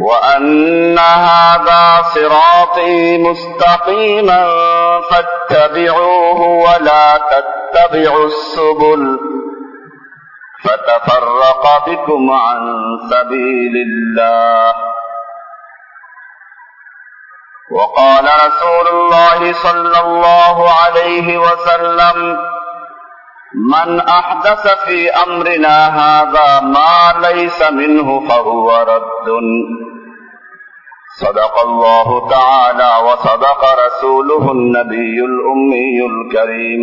وأن هذا صراطي مستقيما فاتبعوه ولا تتبعوا السبل فتفرق بكم عن سبيل الله. وقال رسول الله صلى الله عليه وسلم من أحدث في أمرنا هذا ما ليس منه فهو رد. صدق الله تعالى وصدق رسوله النبي الأمي الكريم.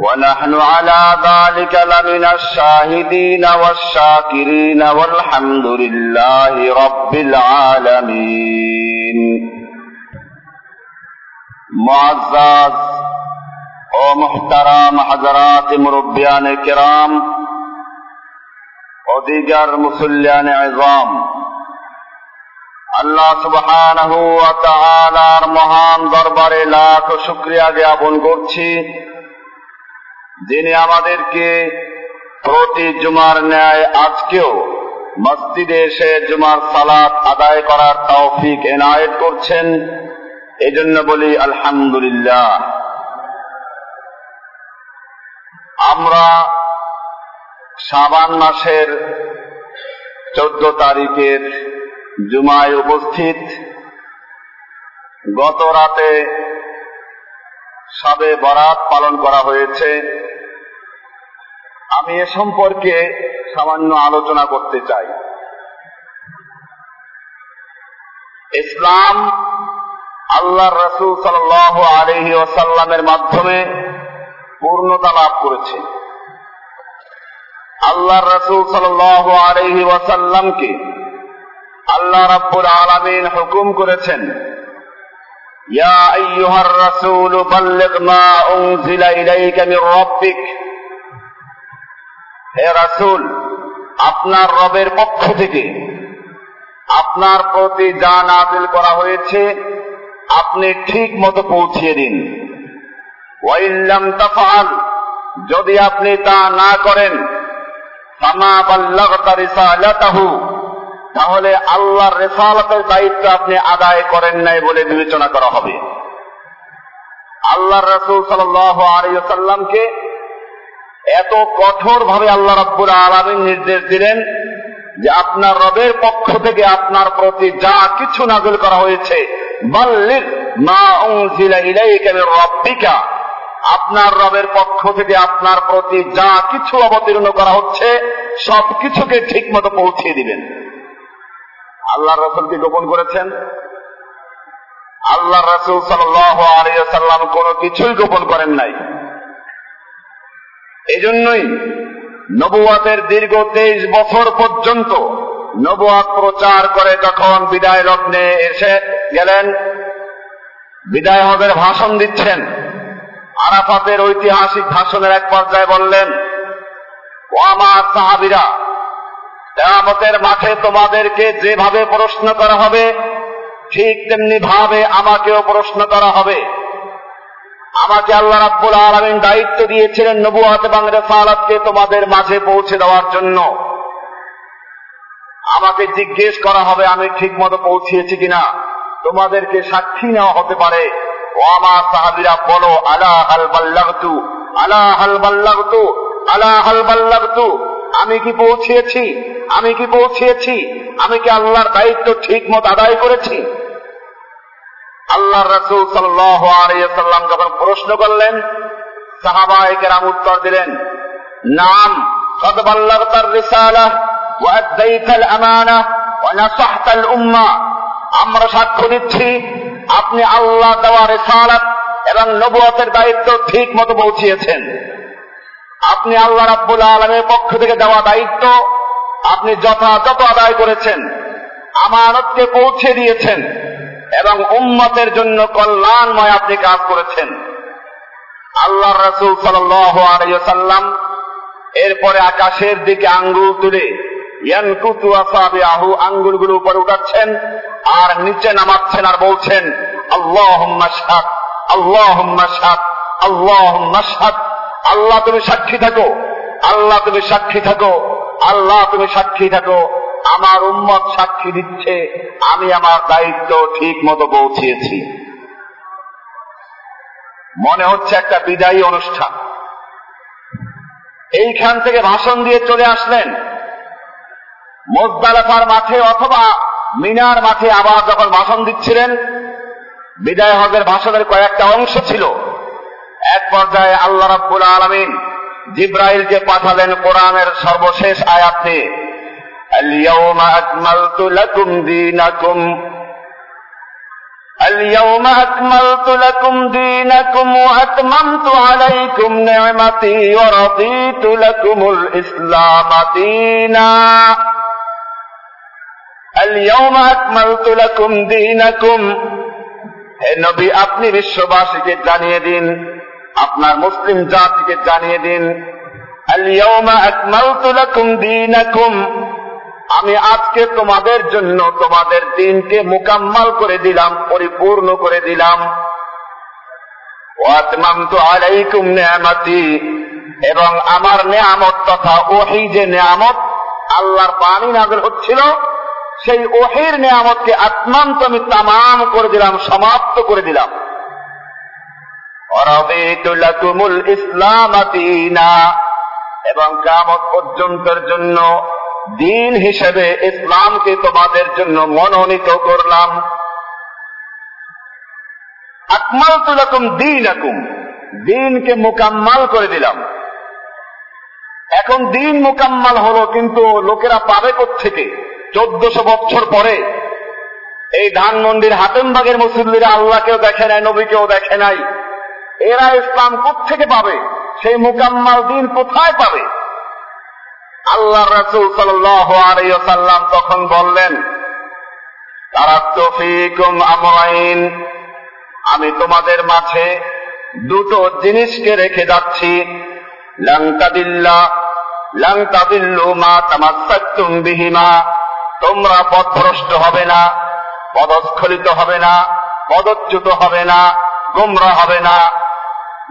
ونحن على ذلك لمن الشاهدين والشاكرين والحمد لله رب العالمين. معزز و محترم حضرات مربیان کرام و دیگر مسلیان عظام আল্লাহ সুবহানাহু ওয়া তাআলার মহান দরবারে লাখ শুকরিয়া জ্ঞাপন করছি। যিনি আমাদেরকে প্রতি জুমার ন্যায় আজকেও মসজিদে এসে জুমার সালাত আদায় করার তৌফিক এনায়েত করছেন, এজন্য বলি আলহামদুলিল্লাহ। আমরা সাবান মাসের চোদ্দ তারিখের জুমায় উপস্থিত। গত রাতে সাবে বরাত পালন করা হয়েছে। আমি এ সম্পর্কে সামান্য আলোচনা করতে চাই। ইসলাম আল্লাহ রসুল সাল আলহি ওসাল্লামের মাধ্যমে পূর্ণতা লাভ করেছে। আল্লাহ রসুল সাল আলহি ওয়াসাল্লামকে আল্লাহ রাব্বুল আলমিন হুকুম করেছেন, ইয়া আইয়ুহার রাসূল, বাল্লিগ মা উনজিলা ইলাইকা মির রাব্বিক। হে রাসূল, আপনার রবের পক্ষ থেকে আপনার প্রতি যা নাজিল করা হয়েছে, আপনি ঠিক মতো পৌঁছিয়ে দিন। ওয়াইল্লাম তাফাল যদি আপনি তা না করেন তাহলে আল্লাহর রেসালতের দায়িত্ব আপনি আদায় করেন নাই বলে বিবেচনা করা হবে। আল্লাহ রসুল সাল্লামকে এত কঠোর ভাবে আল্লাহ রব্বুর আলমিন নির্দেশ দিলেন যে আপনার রবের পক্ষ থেকে আপনার প্রতি যা কিছু নাজল করা হয়েছে আপনার রবের পক্ষ থেকে আপনার প্রতি যা কিছু অবতীর্ণ করা হচ্ছে সব কিছুকে ঠিক মতো পৌঁছিয়ে দিবেন। আল্লাহ রসুলকে গোপন করেছেন। আল্লাহ রসুল সাল্লাম কোন কিছুই গোপন করেন নাই। এজন্যই নবুয়াতের দীর্ঘ তেইশ বছর পর্যন্ত নবুয়াত প্রচার করে যখন বিদায় লগ্নে এসে গেলেন, বিদায় হজের ভাষণ দিচ্ছেন, আরাফাতের ঐতিহাসিক ভাষণের এক পর্যায়ে বললেন, ও আমার সাহাবিরা কেয়ামতের মাঠে তোমাদেরকে যেভাবে প্রশ্ন করা হবে, ঠিক তেমনি ভাবে আমাকেও প্রশ্ন করা হবে। আমাকে আল্লাহ রাব্বুল আলামিন দায়িত্ব দিয়েছিলেন নবুয়াত এবং রেসালাতকে তোমাদের মাঝে পৌঁছে দেওয়ার জন্য। আমাকে জিজ্ঞেস করা হবে, আমি ঠিক মতো পৌঁছিয়েছি কিনা? তোমাদেরকে সাক্ষী নেওয়া হতে পারে। ও আমার সাহাবিরা, বলো, আলা হাল বাল্লাগতু, আলা হাল বাল্লাগতু, আলা হাল বাল্লাগতু। আমি কি পৌঁছিয়েছি? আমি কি পৌঁছিয়েছি? আমি কি আল্লাহর দায়িত্ব ঠিক মতো আদায় করেছি? আল্লাহ রসুল সাল্লাম যখন প্রশ্ন করলেন সাহাবাই কেরাম উত্তর দিলেন, নাম আমরা সাক্ষ্য দিচ্ছি, আপনি আল্লাহ দেওয়া এবং নবুয়তের দায়িত্ব ঠিক মতো পৌঁছিয়েছেন। আপনি আল্লাহ রাব্বুল আলমের পক্ষ থেকে দেওয়া দায়িত্ব, আপনি যথাযথ আদায় করেছেন, আমানতকে পৌঁছে দিয়েছেন, এবং উম্মতের জন্য কল্যাণময় আপনি কাজ করেছেন। আল্লাহ রসুল সাল্লাম এরপরে আকাশের দিকে আঙ্গুল তুলে আসাবিআহু, আঙ্গুলগুলো উপরে উঠাচ্ছেন আর নিচে নামাচ্ছেন আর বলছেন আল্লাহ আল্লাহুম্মা শাহাদ। আল্লাহ তুমি সাক্ষী থাকো। আল্লাহ তুমি সাক্ষী থাকো। আল্লাহ তুমি সাক্ষী থাকো। আমার উম্মত সাক্ষী দিচ্ছে। আমি আমার দায়িত্ব ঠিক মতো পৌঁছিয়েছি। মনে হচ্ছে একটা বিদায়ী অনুষ্ঠান। এইখান থেকে ভাষণ দিয়ে চলে আসলেন মোজদালাফার মাঠে অথবা মিনার মাঠে আবার যখন ভাষণ দিচ্ছিলেন, বিদায় হজের ভাষণের কয়েকটা অংশ ছিল। এক পর্যায়ে আল্লাহ রাব্বুল আলমিন জিব্রাইলকে পাঠালেন কোরআনের সর্বশেষ আয়াতে اليوم أكملت لكم دينكم اليوم أكملت لكم دينكم وأتممت عليكم نعمتي ورضيت لكم الإسلام دينا اليوم أكملت لكم دينكم হে নবী আপনি বিশ্ববাসীকে জানিয়ে দিন আপনার মুসলিম জাতিকে জানিয়ে দিন আমি আজকে তোমাদের জন্য তোমাদের দিনকে মোকাম্মাল করে দিলাম, পরিপূর্ণ করে দিলাম। এবং আমার নিয়ামত তথা ওহি যে নেয়ামত আল্লাহর পানি নাজল হচ্ছিল, সেই ওহির নিয়ামতকে আত্মান্ত আমি তামাম করে দিলাম, সমাপ্ত করে দিলাম। ইসলাম এবং কামত পর্যন্তের জন্য দিন হিসেবে ইসলামকে তোমাদের জন্য মনোনীত করলাম। আকমাল তুলাকুম দিন আকুম দিনকে মোকাম্মাল করে দিলাম। এখন দিন মোকাম্মাল হলো কিন্তু লোকেরা পাবে থেকে চোদ্দশো বছর পরে। এই ধানমন্ডির হাতেমবাগের মুসল্লিরা আল্লাহকেও দেখে নাই, নবীকেও দেখে নাই। এরা ইসলাম থেকে পাবে? সেই মোকাম্মাল দিন কোথায় পাবে? আল্লাহ রসুল সাল্লাম তখন বললেন তারা আমরাইন, আমি তোমাদের মাঝে দুটো জিনিসকে রেখে যাচ্ছি। লাংতাদিল্লা লাংতাদিল্লু মা তামাত্তুম বিহিমা, তোমরা পথভ্রষ্ট হবে না, পদস্খলিত হবে না, পদচ্যুত হবে না, গোমরা হবে না।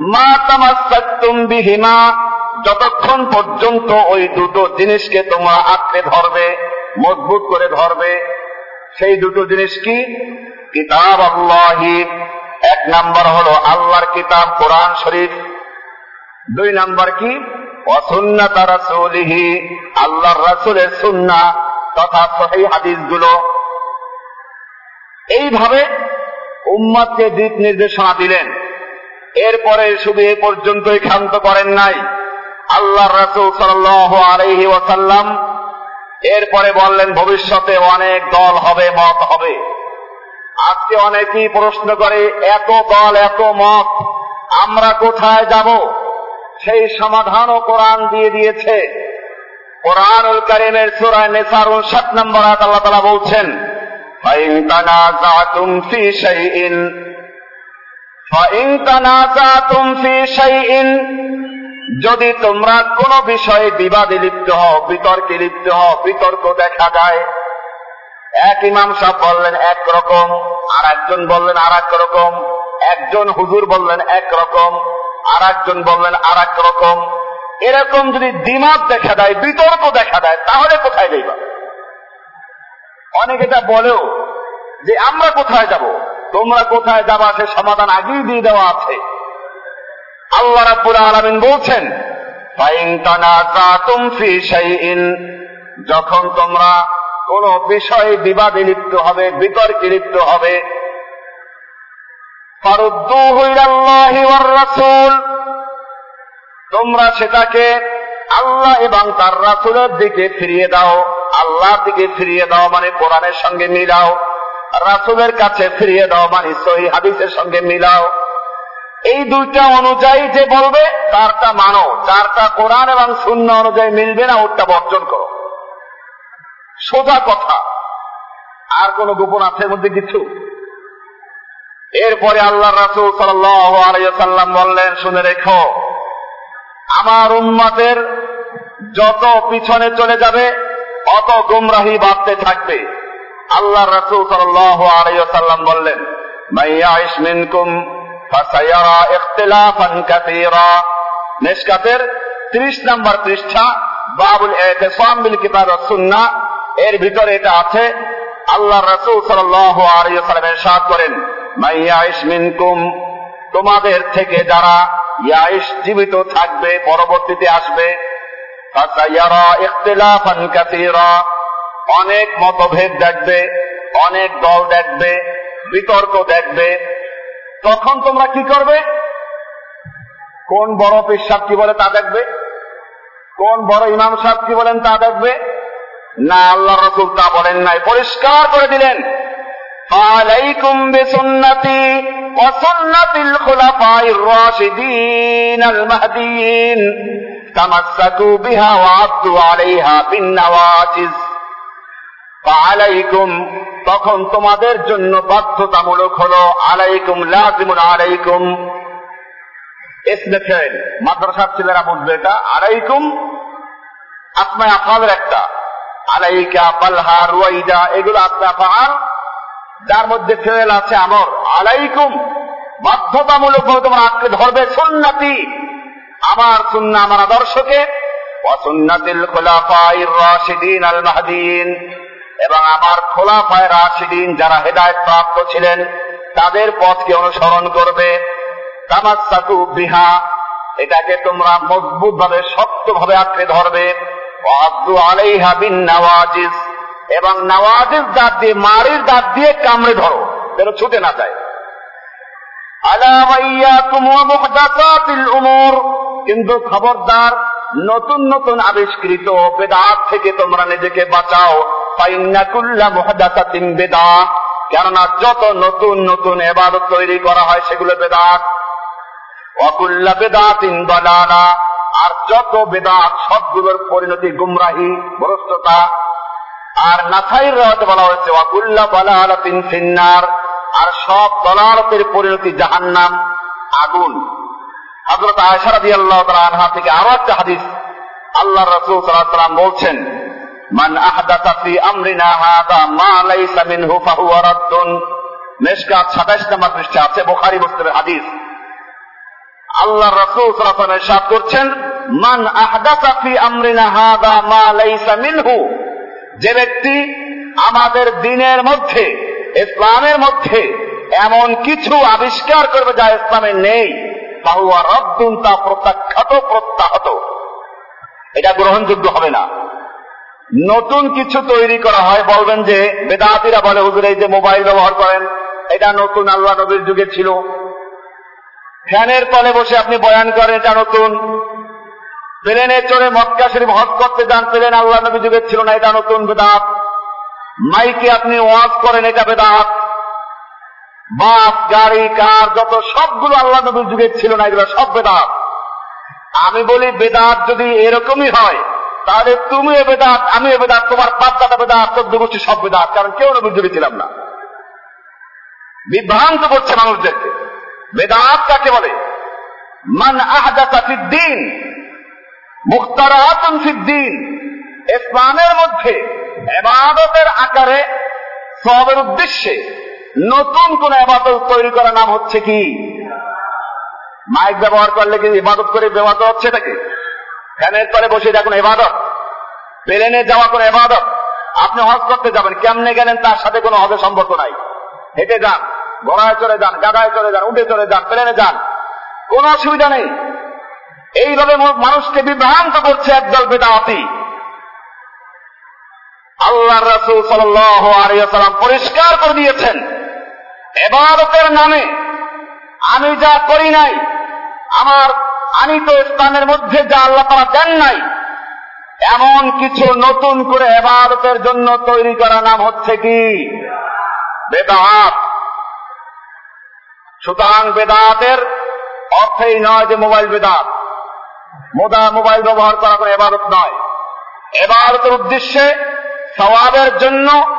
মা তামাত্তুম বিহিমা, যতক্ষণ পর্যন্ত ওই দুটো জিনিসকে তোমরা আঁকড়ে ধরবে, মজবুত করে ধরবে, সেই দুটো জিনিস কি? কিতাব আল্লাহি। এক নাম্বার হলো আল্লাহর কিতাব, কোরআন শরীফ। দুই নাম্বার কি? অসুন্না তারা সৌলিহি আল্লাহর রাসুলের সুন্না তথা সহি হাদিসগুলো। এইভাবে উম্মাদকে দিক নির্দেশনা দিলেন। এরপরে শুধু এ পর্যন্তই ক্ষান্ত করেন নাই আল্লাহ রসুল সাল আলহি ওয়াসাল্লাম এরপরে বললেন ভবিষ্যতে অনেক দল হবে মত হবে আজকে অনেকেই প্রশ্ন করে এত দল এত মত আমরা কোথায় যাব সেই সমাধানও কোরআন দিয়ে দিয়েছে কোরআনুল করিমের সুরায় নেসার উনষাট নম্বর আয়াত আল্লাহ তালা বলছেন فإن تنازعتم في شيء যদি তোমরা কোন বিষয়ে বিবাদে লিপ্ত হও, বিতর্কে লিপ্ত হও, বিতর্ক দেখা যায়। এক ইমাম সাহেব বললেন এক রকম আর একজন বললেন আর রকম, একজন হুজুর বললেন এক রকম আর একজন বললেন আর এক রকম। এরকম যদি দিমাগ দেখা দেয়, বিতর্ক দেখা দেয়, তাহলে কোথায় যাইবা অনেকে এটা বলেও যে আমরা কোথায় যাব? তোমরা কোথায় যাবা সে সমাধান আগেই দিয়ে দেওয়া আছে। আল্লাহ রাব্বুল আলামিন বলছেন, ফাইন তানাজাতুম ফি শাইইন যখন তোমরা কোন বিষয়ে বিবাদে লিপ্ত হবে, বিতর্কে লিপ্ত হবে তোমরা সেটাকে আল্লাহ এবং তার রাসূলের দিকে ফিরিয়ে দাও, আল্লাহর দিকে ফিরিয়ে দাও মানে কোরআনের সঙ্গে মিলাও। রাসূলের কাছে ফিরিয়ে দাও মানে সহি হাদিসের সঙ্গে মিলাও। এই দুইটা অনুযায়ী যে বলবে, তারটা মানো। চারটা কোরআন এবং শূন্য অনুযায়ী মিলবে না ওটা বর্জন করো। সোজা কথা। আর কোন গোপন আছে মধ্যে কিছু? এরপরে আল্লাহ রাসুল সাল্লাম বললেন, শুনে রেখো, আমার উম্মাতের যত পিছনে চলে যাবে, অত গুমরাহি বাড়তে থাকবে। আল্লাহ রাসুল সাল্লাম বললেন মাইয়া ইসমিনকুম فسيرى اختلافا كثيرا নেশকাতের ত্রিশ নম্বর পৃষ্ঠা বাবুল এতেসাম বিল কিতাব সুন্না এর ভিতরে এটা আছে আল্লাহ রসুল সাল্লাল্লাহু আলাইহি ওয়াসাল্লাম ইরশাদ করেন মাইয়াইশ মিনকুম তোমাদের থেকে যারা ইয়াইশ জীবিত থাকবে পরবর্তীতে আসবে ফাসায়ারা ইখতিলাফান কাসীরা অনেক মতভেদ দেখবে, অনেক দল দেখবে, বিতর্ক দেখবে। তখন তোমরা কি করবে? কোন বড় পেশাব কি বলে তা দেখবে? কোন বড় ইমাম সাহেব কি বলেন তা দেখবে? না আল্লাহ রসুল তা বলেন নাই। পরিষ্কার করে দিলেন। আলাইকুম বিসুন্নতি ওয়া সুন্নাতিল রাশিদিন আল তামাসসাকু বিহা ওয়া আলাইহা বিন নওয়াজিজ। আলাইকুম তখন তোমাদের জন্য বাধ্যতামূলক হলো আলাইকুম লাজিমুন আলাইকুম। এসমে মাদ্রাসার ছেলেরা বুঝবে এটা, আলাইকুম আসমায় আফালের একটা। আলাইকা পালহা রুয়াইদা, এগুলো আসমে আফাল যার মধ্যে ফেল আছে আমর, আলাইকুম, বাধ্যতামূলক ভাবে তোমরা আঁকড়ে ধরবে সুন্নাতি। আমার সুন্না আমার আদর্শকে অসুন্নাতিল খোলাফাইর রাশিদিন আল মাহদিন। এবং আমার খোলাফায় রাশিদিন যারা হেদায়ত প্রাপ্ত ছিলেন, তাদের পথকে অনুসরণ করবে। তামাসাকু বিহা, এটাকে তোমরা মজবুত ভাবে শক্ত ভাবে আঁকড়ে ধরবে। আলাইহা বিন নওয়াজিজ, এবং নওয়াজিজ দাঁত দিয়ে মারির দাঁত দিয়ে কামড়ে ধরো, যেন ছুটে না যায়। কিন্তু খবরদার নতুন নতুন আবিষ্কৃত বেদাত থেকে তোমরা নিজেকে বাঁচাও। বেদা। কেননা যত নতুন নতুন এবাদত তৈরি করা হয় সেগুলো বেদাত। অকুল্লা বেদাতিন দলানা আর যত বেদাত, সবগুলোর পরিণতি গুমরাহি ভ্রষ্টতা আর নাথাইর রাতে বলা হয়েছে, অকুল্লা বলালাতিন ফিন্নার। আর সব দলালতের পরিণতি জাহান্নাম, আগুন। হজরত আল্লাহ আনহা থেকে আরও একটা হাদিস আল্লাহ রসুল বলছেন, মান আমরিনা হাদা মা লাইসা মেশকাত 27 নম্বর পৃষ্ঠা আছে বুখারী মুসলিমের হাদিস। আল্লাহ রাসূল সাল্লাল্লাহু আলাইহি করছেন, মান আমরিনা হাদা মা লাইসা মিনহু। যে ব্যক্তি আমাদের দিনের মধ্যে, ইসলামের মধ্যে এমন কিছু আবিষ্কার করবে যা ইসলামে নেই তাহুয়া রদ্দুন তা প্রত্যাখ্যাত, প্রত্যাহত। এটা গ্রহণযোগ্য হবে না। নতুন কিছু তৈরি করা হয়, বলবেন যে বেদাতিরা বলে, হুজুর, এই যে মোবাইল ব্যবহার করেন, এটা নতুন আল্লাহ নবীর যুগে ছিল। ফ্যানের তলে বসে আপনি বয়ান করেন, এটা নতুন। প্লেনে চড়ে মক্কা শরীফ হজ করতে যান, প্লেন আল্লাহ নবী যুগের ছিল না, এটা নতুন বেদাত। মাইকে আপনি ওয়াজ করেন, এটা বেদাত। বাস গাড়ি, কার, যত সবগুলো আল্লাহ নবীর যুগের ছিল না, এগুলো সব বেদাত। আমি বলি, বেদাত যদি এরকমই হয়, তাহলে তুমি এ বেদাত আমি এ বেদাত, তোমার বাপ দাদা বেদাত, চোদ্দ গোষ্ঠী সব বেদাত, কারণ কেউ নবীর যুগে ছিলাম না। বিভ্রান্ত করছে মানুষদেরকে। বেদাত কাকে বলে? মান আহদাতা ফিদ্দিন মুখতারাতুন ফিদ্দিন। ইসলামের মধ্যে এবাদতের আকারে, সবের উদ্দেশ্যে নতুন কোন আবাদত তৈরি করার নাম হচ্ছে কি? মাইক ব্যবহার করলে কি ইবাদত করে ব্যবহার হচ্ছে এটাকে ফ্যানের তলে বসে দেখুন এবাদত। প্লেনে যাওয়া কোনো এবাদত। আপনি হজ করতে যাবেন, কেমনে গেলেন তার সাথে কোনো হজের সম্পর্ক নাই। হেঁটে যান ঘোড়ায় চলে যান, গাদায় চলে যান, উঠে চলে যান, প্লেনে যান। কোন অসুবিধা নেই। এইভাবে মানুষকে বিভ্রান্ত করছে একদল বেদাতি। আল্লাহ রসুল সাল্লাম পরিষ্কার করে দিয়েছেন। এবারতের নামে আমি যা করি নাই, আমার আমি তো স্থানের মধ্যে যা আল্লাহ তারা দেন নাই, এমন কিছু নতুন করে এবারতের জন্য তৈরি করা নাম হচ্ছে কি? বেদাত। সুতরাং বেদাতের অর্থেই নয় যে মোবাইল বেদাত। মোদা মোবাইল ব্যবহার করা কোনো এবারত নয়। এবারতের উদ্দেশ্যে সবাবের জন্য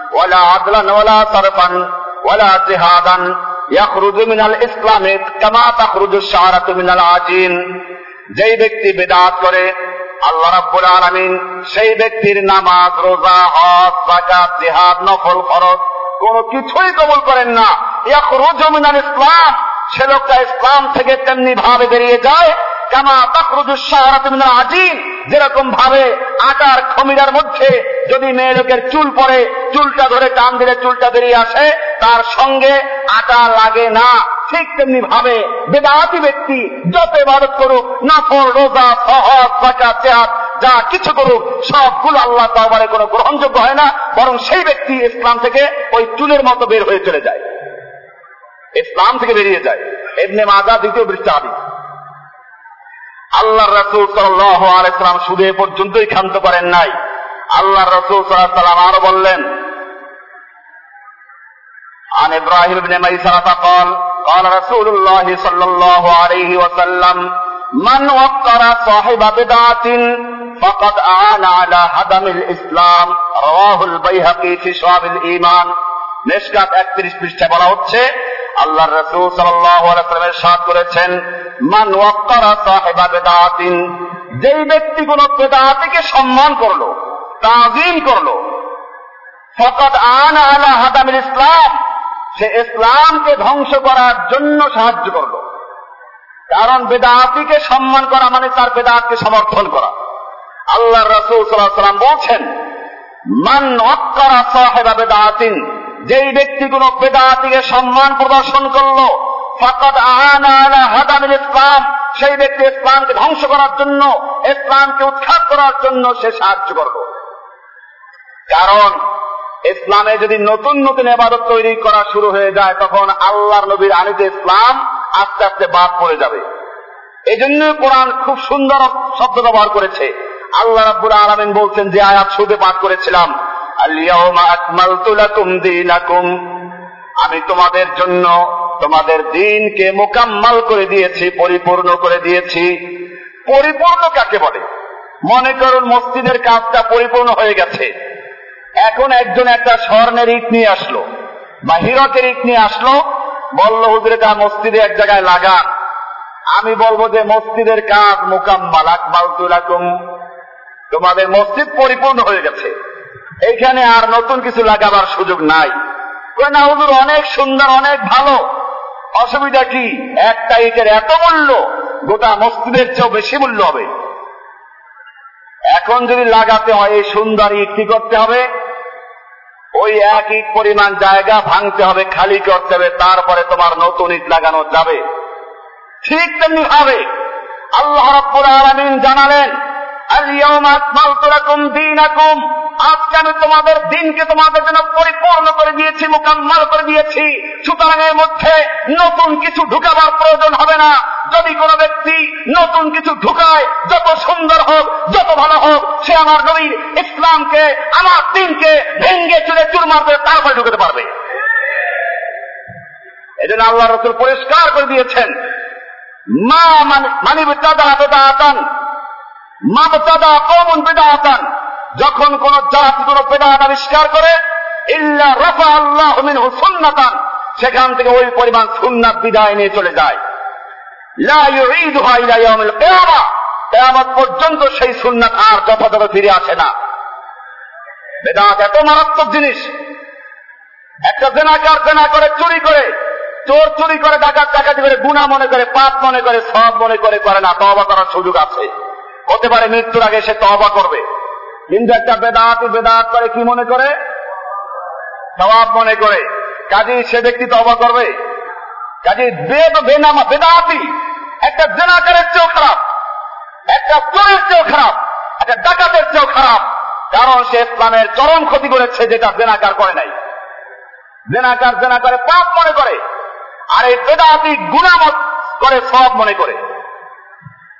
ولا عدلا ولا صرفا ولا جهادا يخرج من الإسلام كما تخرج الشعرة من العجين যেই ব্যক্তি বেদাত করে আল্লাহ রাব্বুল আলামিন সেই ব্যক্তির নামাজ রোজা হজ যাকাত জিহাদ নফল ফরজ কোন কিছুই কবুল করেন না ইয়াখরুজু মিনাল ইসলাম সে লোকটা ইসলাম থেকে তেমনি ভাবে বেরিয়ে যায় কামা তাখরুজু শাহরাত মিনাল আজিন যেরকম ভাবে আটার খমিরার মধ্যে যদি মেয়ে লোকের চুল পড়ে, চুলটা ধরে টান দিলে চুলটা বেরিয়ে আসে, তার সঙ্গে আটা লাগে না। ঠিক তেমনি ভাবে ব্যক্তি যত করুক, নাফল, রোজা, সহজ যা কিছু করুক, সবগুলো আল্লাহ কোনো গ্রহণযোগ্য হয় না, বরং সেই ব্যক্তি ইসলাম থেকে ওই চুলের মতো বের হয়ে চলে যায়। ইসলাম থেকে বেরিয়ে যায়। এমনি মাজা দ্বিতীয় বৃষ্টি আল্লাহ রসুল সাল্লাহ আলাইসালাম সুদে পর্যন্তই ক্ষান্ত করেন নাই আল্লাহ রসুল সাল্লাম আরো বললেন عن ابراهيم بن ميسرة قال قال رسول الله صلى الله عليه وسلم من وقر صاحب بدعة فقد أعان على هدم الإسلام رواه البيهقي في شعب الإيمان মেশকাত একত্রিশ পৃষ্ঠায় বলা হচ্ছে আল্লাহ রসুল সাল্লামের সাথ করেছেন, মান ওয়াক্কারা সাহেবা বেদাতিন যেই ব্যক্তি কোন বেদাতিকে সম্মান করল, তাজিম করল ফকত আন আলা হাদামিল ইসলাম সে ইসলামকে ধ্বংস করার জন্য সাহায্য করল। কারণ বেদাতিকে সম্মান করা মানে তার বেদাতকে সমর্থন করা। আল্লাহ রসুল সাল্লাহ সাল্লাম বলছেন, মান অক্করা সাহেবা বেদাতিন যেই ব্যক্তি কোন বেদাতিকে সম্মান প্রদর্শন করল ইসলাম, সেই ব্যক্তি ইসলামকে ধ্বংস করার জন্য, ইসলামকে উৎখাত করার জন্য সে সাহায্য করল। কারণ, ইসলামে যদি নতুন নতুন এবাদত তৈরি করা শুরু হয়ে যায়, তখন আল্লাহর নবীর আনিত ইসলাম আস্তে আস্তে বাদ পড়ে যাবে। এই জন্য কোরআন খুব সুন্দর শব্দ ব্যবহার করেছে। আল্লাহ রাব্বুল আলমিন বলছেন, যে আয়াত সুদে পাঠ করেছিলাম আমি তোমাদের জন্য তোমাদের দিনকে মোকাম্মাল করে দিয়েছি, পরিপূর্ণ করে দিয়েছি। পরিপূর্ণ কাকে বলে? মনে করুন মসজিদের কাজটা পরিপূর্ণ হয়ে গেছে। এখন একজন একটা স্বর্ণের ইট নিয়ে আসলো বা হিরকের ইট নিয়ে আসলো, বলল, হুজুরে তা মসজিদে এক জায়গায় লাগান। আমি বলব যে মসজিদের কাজ মোকাম্মাল তুলাকুম তোমাদের মসজিদ পরিপূর্ণ হয়ে গেছে। এইখানে আর নতুন কিছু লাগাবার সুযোগ নাই। না, হুজুর, অনেক সুন্দর, অনেক ভালো। অসুবিধা কি? একটা ইটের এত মূল্য, গোটা মসজিদের চেয়েও বেশি মূল্য হবে। এখন যদি লাগাতে হয়, এই সুন্দর ইট কি করতে হবে? ওই এক ইট পরিমাণ জায়গা ভাঙতে হবে, খালি করতে হবে, তারপরে তোমার নতুন ইট লাগানো যাবে। ঠিক তেমনি ভাবে আল্লাহ রব্বুল আলমিন জানালেন আজকে তোমাদের দিনকে তোমাদের জন্য পরিপূর্ণ করে দিয়েছি, মোকাম্মাল করে দিয়েছি? সুতরাং এর মধ্যে নতুন কিছু ঢুকাবার প্রয়োজন হবে না। যদি কোনো ব্যক্তি নতুন কিছু ঢুকায়, যত সুন্দর হোক, যত ভালো হোক, সে আমার নবীর ইসলামকে, আমার দিনকে ভেঙ্গে তারপরে ঢুকাতে পারবে। এজন্য আল্লাহ রসুল পরিষ্কার করে দিয়েছেন। মা মানি বেদাতান মা বেদাদা কমন বেদাতান, যখন কোন জাত কোন বেদাত আবিষ্কার করে, ইল্লা রফা আল্লাহ মিনহু সুন্নাতান, সেখান থেকে ওই পরিমাণ সুন্নাত বিদায় নিয়ে চলে যায়। লা ইউঈদুহা ইলা ইয়াউমিল কিয়ামা, কিয়ামত পর্যন্ত সেই সুন্নাত আর যথাযথ ফিরে আসে না। বেদাত এত মারাত্মক জিনিস। একটা জেনাকার জেনা করে চুরি করে, চোর চুরি করে ডাকাত ডাকাতি করে গুণা মনে করে, পাপ মনে করে, সব মনে করে করে না তবা করার সুযোগ আছে। হতে পারে মৃত্যুর আগে সে তবা করবে। কিন্তু একটা বেদাতি বেদাত করে কি মনে করে? সবাব মনে করে। কাজী সে ব্যক্তি তবা করবে। কাজী বেদ, বেনামা, বেদাতি, একটা জেনাকারের চেয়েও খারাপ, একটা চোরের চেয়েও খারাপ, একটা ডাকাতের চেয়েও খারাপ, কারণ সে ইসলামের চরম ক্ষতি করেছে যেটা জেনাকার করে নাই। জেনাকার জেনা পাপ মনে করে। আর এই বেদাতি গুণামত করে সব মনে করে।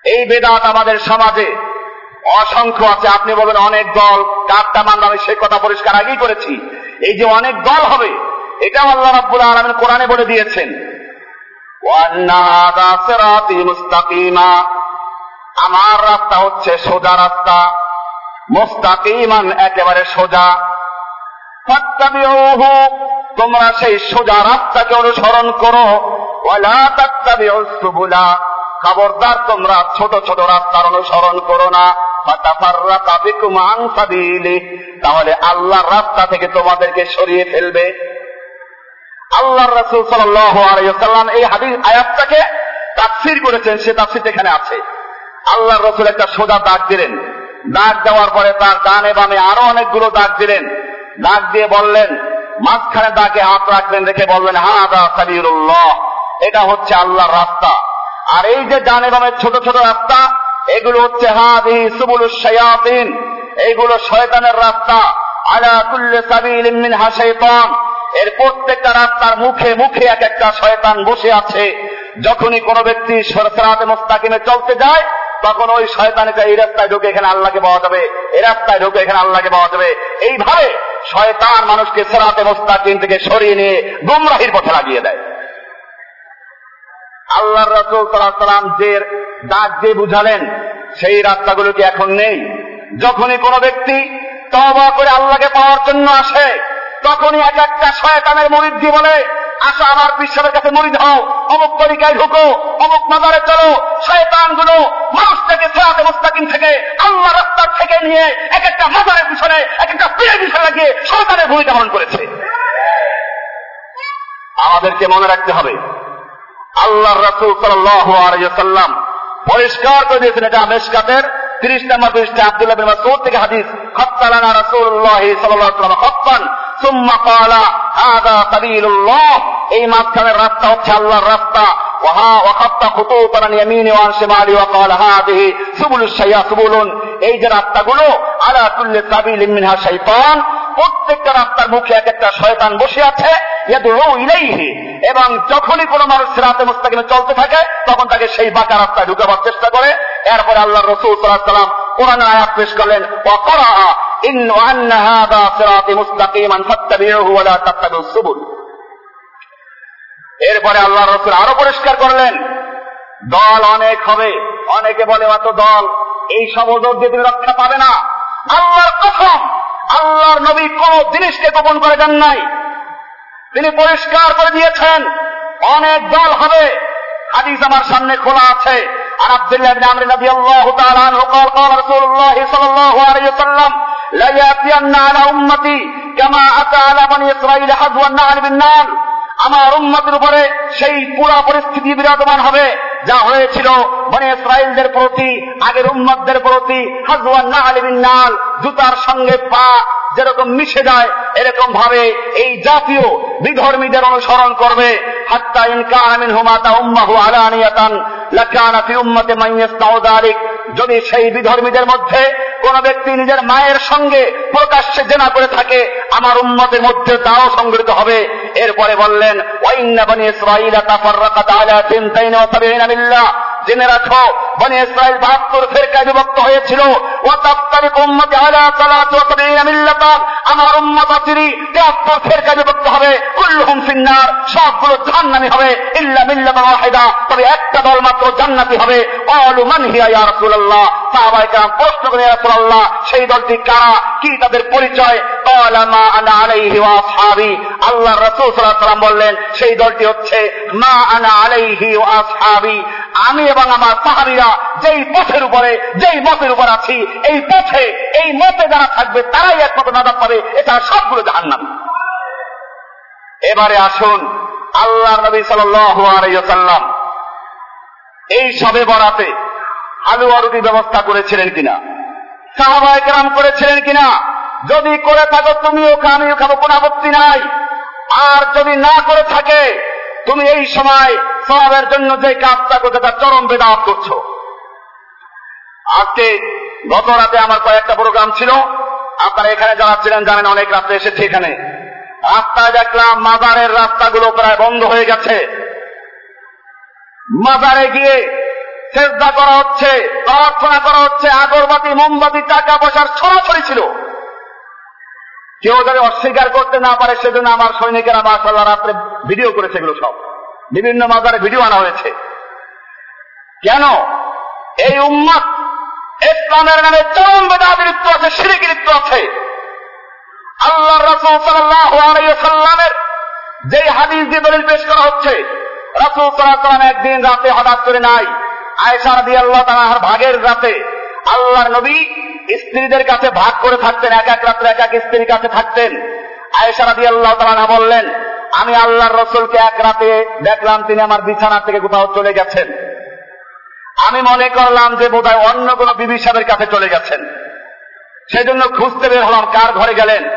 এই বেদাত আমাদের সমাজে অসংখ্য আছে। আপনি বলবেন, অনেক দল কারটা মানব আমি সে কথা পরিষ্কার আগেই করেছি। এই যে অনেক দল হবে এটা আল্লাহ রাব্বুল আলামিন কোরআনে বলে দিয়েছেন। আমার রাস্তা হচ্ছে সোজা রাস্তা। মোস্তাকিমান একেবারে সোজা। তোমরা সেই সোজা রাস্তাকে অনুসরণ করো। খবরদার, তোমরা ছোট ছোট রাস্তার অনুসরণ করো না। তাহলে আল্লাহর রাস্তা থেকে তোমাদেরকে সরিয়ে ফেলবে। আল্লাহ রসুল সাল্লাম এই হাদিস আয়াতটাকে তাফসির করেছেন, সে তাফসির এখানে আছে। আল্লাহ রসুল একটা সোজা দাগ দিলেন। দাগ দেওয়ার পরে তার ডানে বামে আরও অনেকগুলো দাগ দিলেন। দাগ দিয়ে বললেন, মাঝখানে দাগে হাত রাখলেন রেখে বললেন হা দা সাবিরুল্লাহ এটা হচ্ছে আল্লাহর রাস্তা। আর এই যে ডানে বামে ছোট ছোট রাস্তা, এগুলো হচ্ছে হাদি সুবুল শায়াতিন। এইগুলো শয়তানের রাস্তা। আলা কুল্লে সাবিল মিন হাশাইতান এর প্রত্যেকটা রাস্তার মুখে মুখে এক একটা শয়তান বসে আছে। যখনই কোনো ব্যক্তি সরাতে মোস্তাকিমে চলতে যায়, তখন ওই শয়তানিটা এই রাস্তায় ঢুকে এখানে আল্লাহকে পাওয়া যাবে। এই রাস্তায় ঢুকে এখানে আল্লাহকে পাওয়া যাবে। এইভাবে শয়তান মানুষকে সেরাতে মোস্তাকিম থেকে সরিয়ে নিয়ে গুমরাহির পথে লাগিয়ে দেয়। আল্লাহ রসুল সাল্লাম যে দাগ দিয়ে বুঝালেন, সেই রাস্তাগুলো কি এখন নেই? যখনই কোনো ব্যক্তি তবা করে আল্লাহকে পাওয়ার জন্য আসে, তখনই এক একটা শয়তানের মরিদ দিয়ে বলে, আসো আমার বিশ্বের কাছে মরিদ হও অমুক তরিকায় ঢুকো, অমুক মাজারে চলো শয়তানগুলো মানুষ থেকে সেরাতে মুস্তাকিম থেকে আল্লাহ রাস্তার থেকে নিয়ে এক একটা মাজারের পিছনে, এক একটা পীরের পিছনে লাগিয়ে শয়তানের ভূমিকা পালন করেছে। আমাদেরকে মনে রাখতে হবে আল্লাহ রসুল সাল্লাম পরিষ্কার করে দিয়েছেন এটা মেশকাতের তিরিশ নম্বর পৃষ্ঠা আব্দুল্লাহ বিন মাসউদ থেকে হাদিস খত্তালানা রাসূলুল্লাহ সাল্লাল্লাহু আলাইহি খত্তান সুম্মা ক্বালা হাদা সাবিলুল্লাহ এই রাস্তা হচ্ছে আল্লাহর রাস্তা। খুতুতান ইয়ামিনি ওয়া শিমালি ওয়া এই যে রাস্তাগুলো, আলা কুল্লি সাবিলিন মিনহা শাইতান, প্রত্যেকটা রাস্তার মুখে এক একটা শয়তান বসে আছে ইলাইহি। এবং যখনই কোনো মানুষ সেরাতে মোস্তাকিমে চলতে থাকে, তখন তাকে সেই বাঁকা রাস্তায় ঢুকাবার চেষ্টা করে। এরপরে আল্লাহ রসুল সাল্লাহ সাল্লাম কোরআন আয়াত পেশ করলেন অকরা ইন আন্না হাদা সিরাতি মুস্তাকিমান ফাত্তাবিউহু ওয়া লা তাত্তাবিউস সুবুল। এরপরে আল্লাহ রসুল আরও পরিষ্কার করলেন, দল অনেক হবে। অনেকে বলে, অত দল, এই সমুদ্র দিয়ে তুমি রক্ষা পাবে না। আল্লাহর কথা আল্লাহর নবী কোন জিনিসকে গোপন করে দেন নাই। তিনি পরিষ্কার করে দিয়েছেন অনেক দল হবে হাদিস আমার সামনে খোলা আছে আর আব্দুল্লাহ ইবনে আমর রাদিয়াল্লাহু তাআলা আনহু قال قال رسول الله صلى الله عليه وسلم لا يأتين على أمتي كما أتى على بني إسرائيل حذو النعل بالنار আমার উম্মতের উপরে সেই পুরা পরিস্থিতি বিরাজমান হবে যা হয়েছিল বনে ইসরায়েলদের প্রতি, আগের উম্মতদের প্রতি, হাজওয়ান নাল নাল, জুতার সঙ্গে পা যেরকম মিশে যায়, এরকম ভাবে এই জাতীয় বিধর্মীদের অনুসরণ করবে। হাত্তা ইনকা আমিন হুমাতা উম্মাহু আলানিয়াতান, লাকানা ফি উম্মতি মাইয়াস্তাউদারিক যদি সেই বিধর্মীদের মধ্যে কোন ব্যক্তি নিজের মায়ের সঙ্গে প্রকাশ্যে জেনা করে থাকে, আমার উন্মতের মধ্যে তাও সংগঠিত হবে। এরপরে বললেন জেনে রাখো, বনি ইসরায়েল বাহাত্তর ফেরকায় বিভক্ত হয়েছিল। প্রশ্ন করে ইয়া রাসূলুল্লাহ, সেই দলটি কারা? কি তাদের পরিচয়? ক্বালা মা আনা আলাইহি ওয়া আসহাবি। আল্লাহ রাসূল বললেন, সেই দলটি হচ্ছে মা আনা আলাইহি ওয়া আমি এবং আমার সাহাবীরা যেই পথের উপরে, যেই মতের উপর আছি, এই পথে, এই মতে যারা থাকবে, তারাই একমাত্র নাজাত পাবে, এটা সবগুলো জাহান্নাম। এবারে আসুন আল্লাহ নবী ওয়াসাল্লাম এই সবে বরাতে হালুয়া রুটি ব্যবস্থা করেছিলেন কিনা? সাহাবায় কেরাম করেছিলেন কিনা? যদি করে থাকো, তুমিও খা আমিও খাব, কোন আপত্তি নাই। আর যদি না করে থাকে তুমি এই সময় সবের জন্য যে কাজটা করতে তার চরম বেদাত করছ। আজকে গত রাতে আমার কয়েকটা প্রোগ্রাম ছিল। আপনারা এখানে যারা ছিলেন জানেন অনেক রাত্রে এসেছি এখানে। রাস্তায় দেখলাম মাজারের রাস্তাগুলো প্রায় বন্ধ হয়ে গেছে। মাজারে গিয়ে চেষ্টা করা হচ্ছে, প্রার্থনা করা হচ্ছে, আগরবাতি, মোমবাতি, টাকা পয়সার ছড়াছড়ি ছিল। কেউ যদি অস্বীকার করতে না পারে, সেজন্য আমার সৈনিকেরা মাসাল্লাহ রাত্রে ভিডিও করেছে এগুলো সব। বিভিন্ন মাজারে ভিডিও আনা হয়েছে। কেন? এই উম্মত ইসলামের নামে চরম বেদাবিরিত্ব আছে সিরিকিরিত্ব আছে। আল্লাহ রসুল সাল্লামের যেই হাদিস দিয়ে দলিল পেশ করা হচ্ছে, রসুল সাল্লাম একদিন রাতে হঠাৎ করে নাই আয়সা রাদি আল্লাহ তালার ভাগের রাতে আল্লাহর নবী স্ত্রীদের কাছে ভাগ করে থাকতেন, এক এক রাত্রে এক এক স্ত্রীর কাছে থাকতেন। আয়েশা রাদি আল্লাহ তালা বললেন, আমি আল্লাহর রসুলকে এক রাতে দেখলাম তিনি আমার বিছানা থেকে কোথাও চলে গেছেন। আমি মনে করলাম যে বোধহয় অন্য কোন বিবি সাহেবের কাছে চলে গেছেন। সেজন্য খুঁজতে বের হলাম, কার ঘরে গেলেন?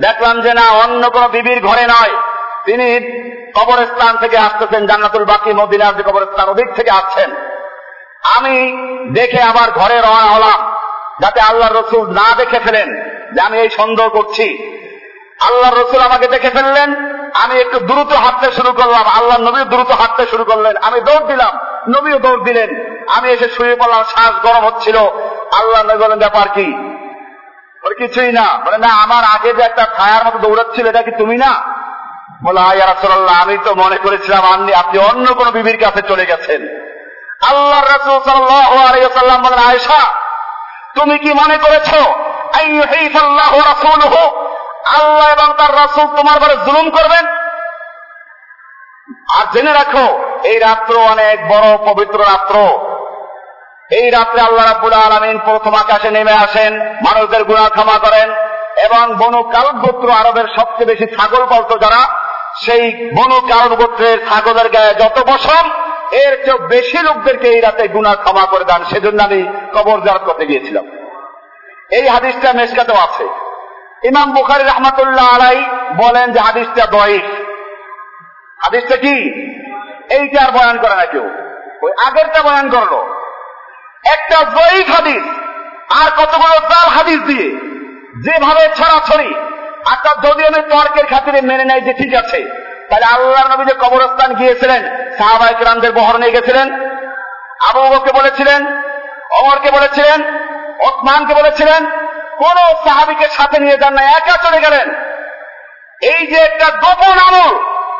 দেখলাম যে না, অন্য কোন বিবির ঘরে নয়। তিনি কবরস্থান থেকে আসতেছেন, জান্নাতুল বাকি, মদিনার যে কবরস্থান, ওদিক থেকে আসছেন। আমি দেখে আবার ঘরে রওনা হলাম। যাতে আল্লাহ রসুল না দেখে ফেলেন যে আমি এই সন্দেহ করছি। আল্লাহ রসুল আমাকে দেখে ফেললেন, আমি একটু দ্রুত হাঁটতে শুরু করলাম। আল্লাহ নবী দ্রুত হাঁটতে শুরু করলেন। আমি দৌড় দিলাম, নবীও দৌড় দিলেন। আমি এসে শুয়ে পড়লাম, শ্বাস গরম হচ্ছিল। আল্লাহ নবী বলেন ব্যাপার কি? বলে, কিছুই না। বলে, না, আমার আগে যে একটা ছায়ার মতো দৌড়াচ্ছিল, এটা কি তুমি না? বলে, আয়া রাসুল্লাহ আমি তো মনে করেছিলাম আপনি আপনি অন্য কোন বিবির কাছে চলে গেছেন। আল্লাহ রসুল সাল্লাম বলেন, আয়েশা তুমি কি মনে করেছ? আল্লাহ এবং তার রসুল তোমার ঘরে জুলুম করবেন? আর জেনে রাখো, এই রাত্র অনেক বড় পবিত্র রাত্র। এই রাত্রে আল্লাহ রাবুল আলমিন প্রথম আকাশে নেমে আসেন, মানুষদের গুণা ক্ষমা করেন এবং বনু কালগোত্র আরবের সবচেয়ে বেশি ছাগল পালত যারা, সেই বনু কালগোত্রের ছাগলের গায়ে যত বসন এর চেয়ে বেশি লোকদেরকে এই রাতে গুণা ক্ষমা করে দেন, সেজন্য আমি কবর জারত করতে গিয়েছিলাম। এই হাদিসটা মেসকাতেও আছে। ইমাম বুখারি রহমাতুল্লাহ আলাই বলেন যে হাদিসটা দয়িফ। হাদিসটা কি? এইটা আর বয়ান করে না কেউ। ওই আগেরটা বয়ান করল। একটা জয়ীফ হাদিস আর কতগুলো জাল হাদিস দিয়ে যেভাবে ছড়াছড়ি আচ্ছা যদি আমি তর্কের খাতিরে মেনে নেয় যে ঠিক আছে। তাহলে আল্লাহ নবী যে কবরস্থান গিয়েছিলেন সাহাবাই কিরামদের বহর নিয়ে গেছিলেন, আবু বকে বলেছিলেন অমরকে বলেছিলেন, ওসমানকে বলেছিলেন, কোন সাহাবিকে সাথে নিয়ে যান না, একা চলে গেলেন। এই যে একটা গোপন আমল,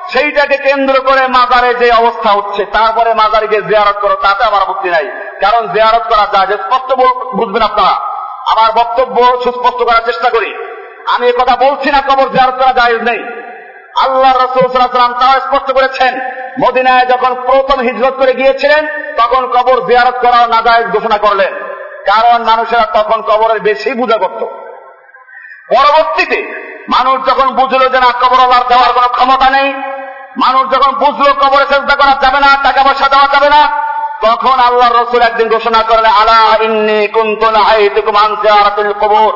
সেইটাকে কেন্দ্র করে মাজারে যে অবস্থা হচ্ছে, তারপরে মাজারে গিয়ে জিয়ারত করো, তাতে আমার আপত্তি নাই। কারণ জিয়ারত করা যায় যে স্পষ্ট বুঝবেন আপনারা। আমার বক্তব্য সুস্পষ্ট করার চেষ্টা করি। আমি কথা বলছি না, কবর জিয়ারত করা যায় নেই। আল্লাহ রসুলাম তারা স্পষ্ট করেছেন, মদিনায় যখন প্রথম হিজরত করে গিয়েছিলেন, তখন কবর জিয়ারত করা নাজায়জ ঘোষণা করলেন। কারণ মানুষেরা তখন কবরের বেশি পূজা করত। পরবর্তীতে মানুষ যখন বুঝলো যে না, কবর আল্লাহ দেওয়ার কোন ক্ষমতা নেই, মানুষ যখন বুঝলো কবরে চেষ্টা করা যাবে না, টাকা পয়সা দেওয়া যাবে না, তখন আল্লাহ রসুল একদিন ঘোষণা করলেন, আলা ইন্নি কুন্তুন হাইতুকুম আন জিয়ারাতিল কবর।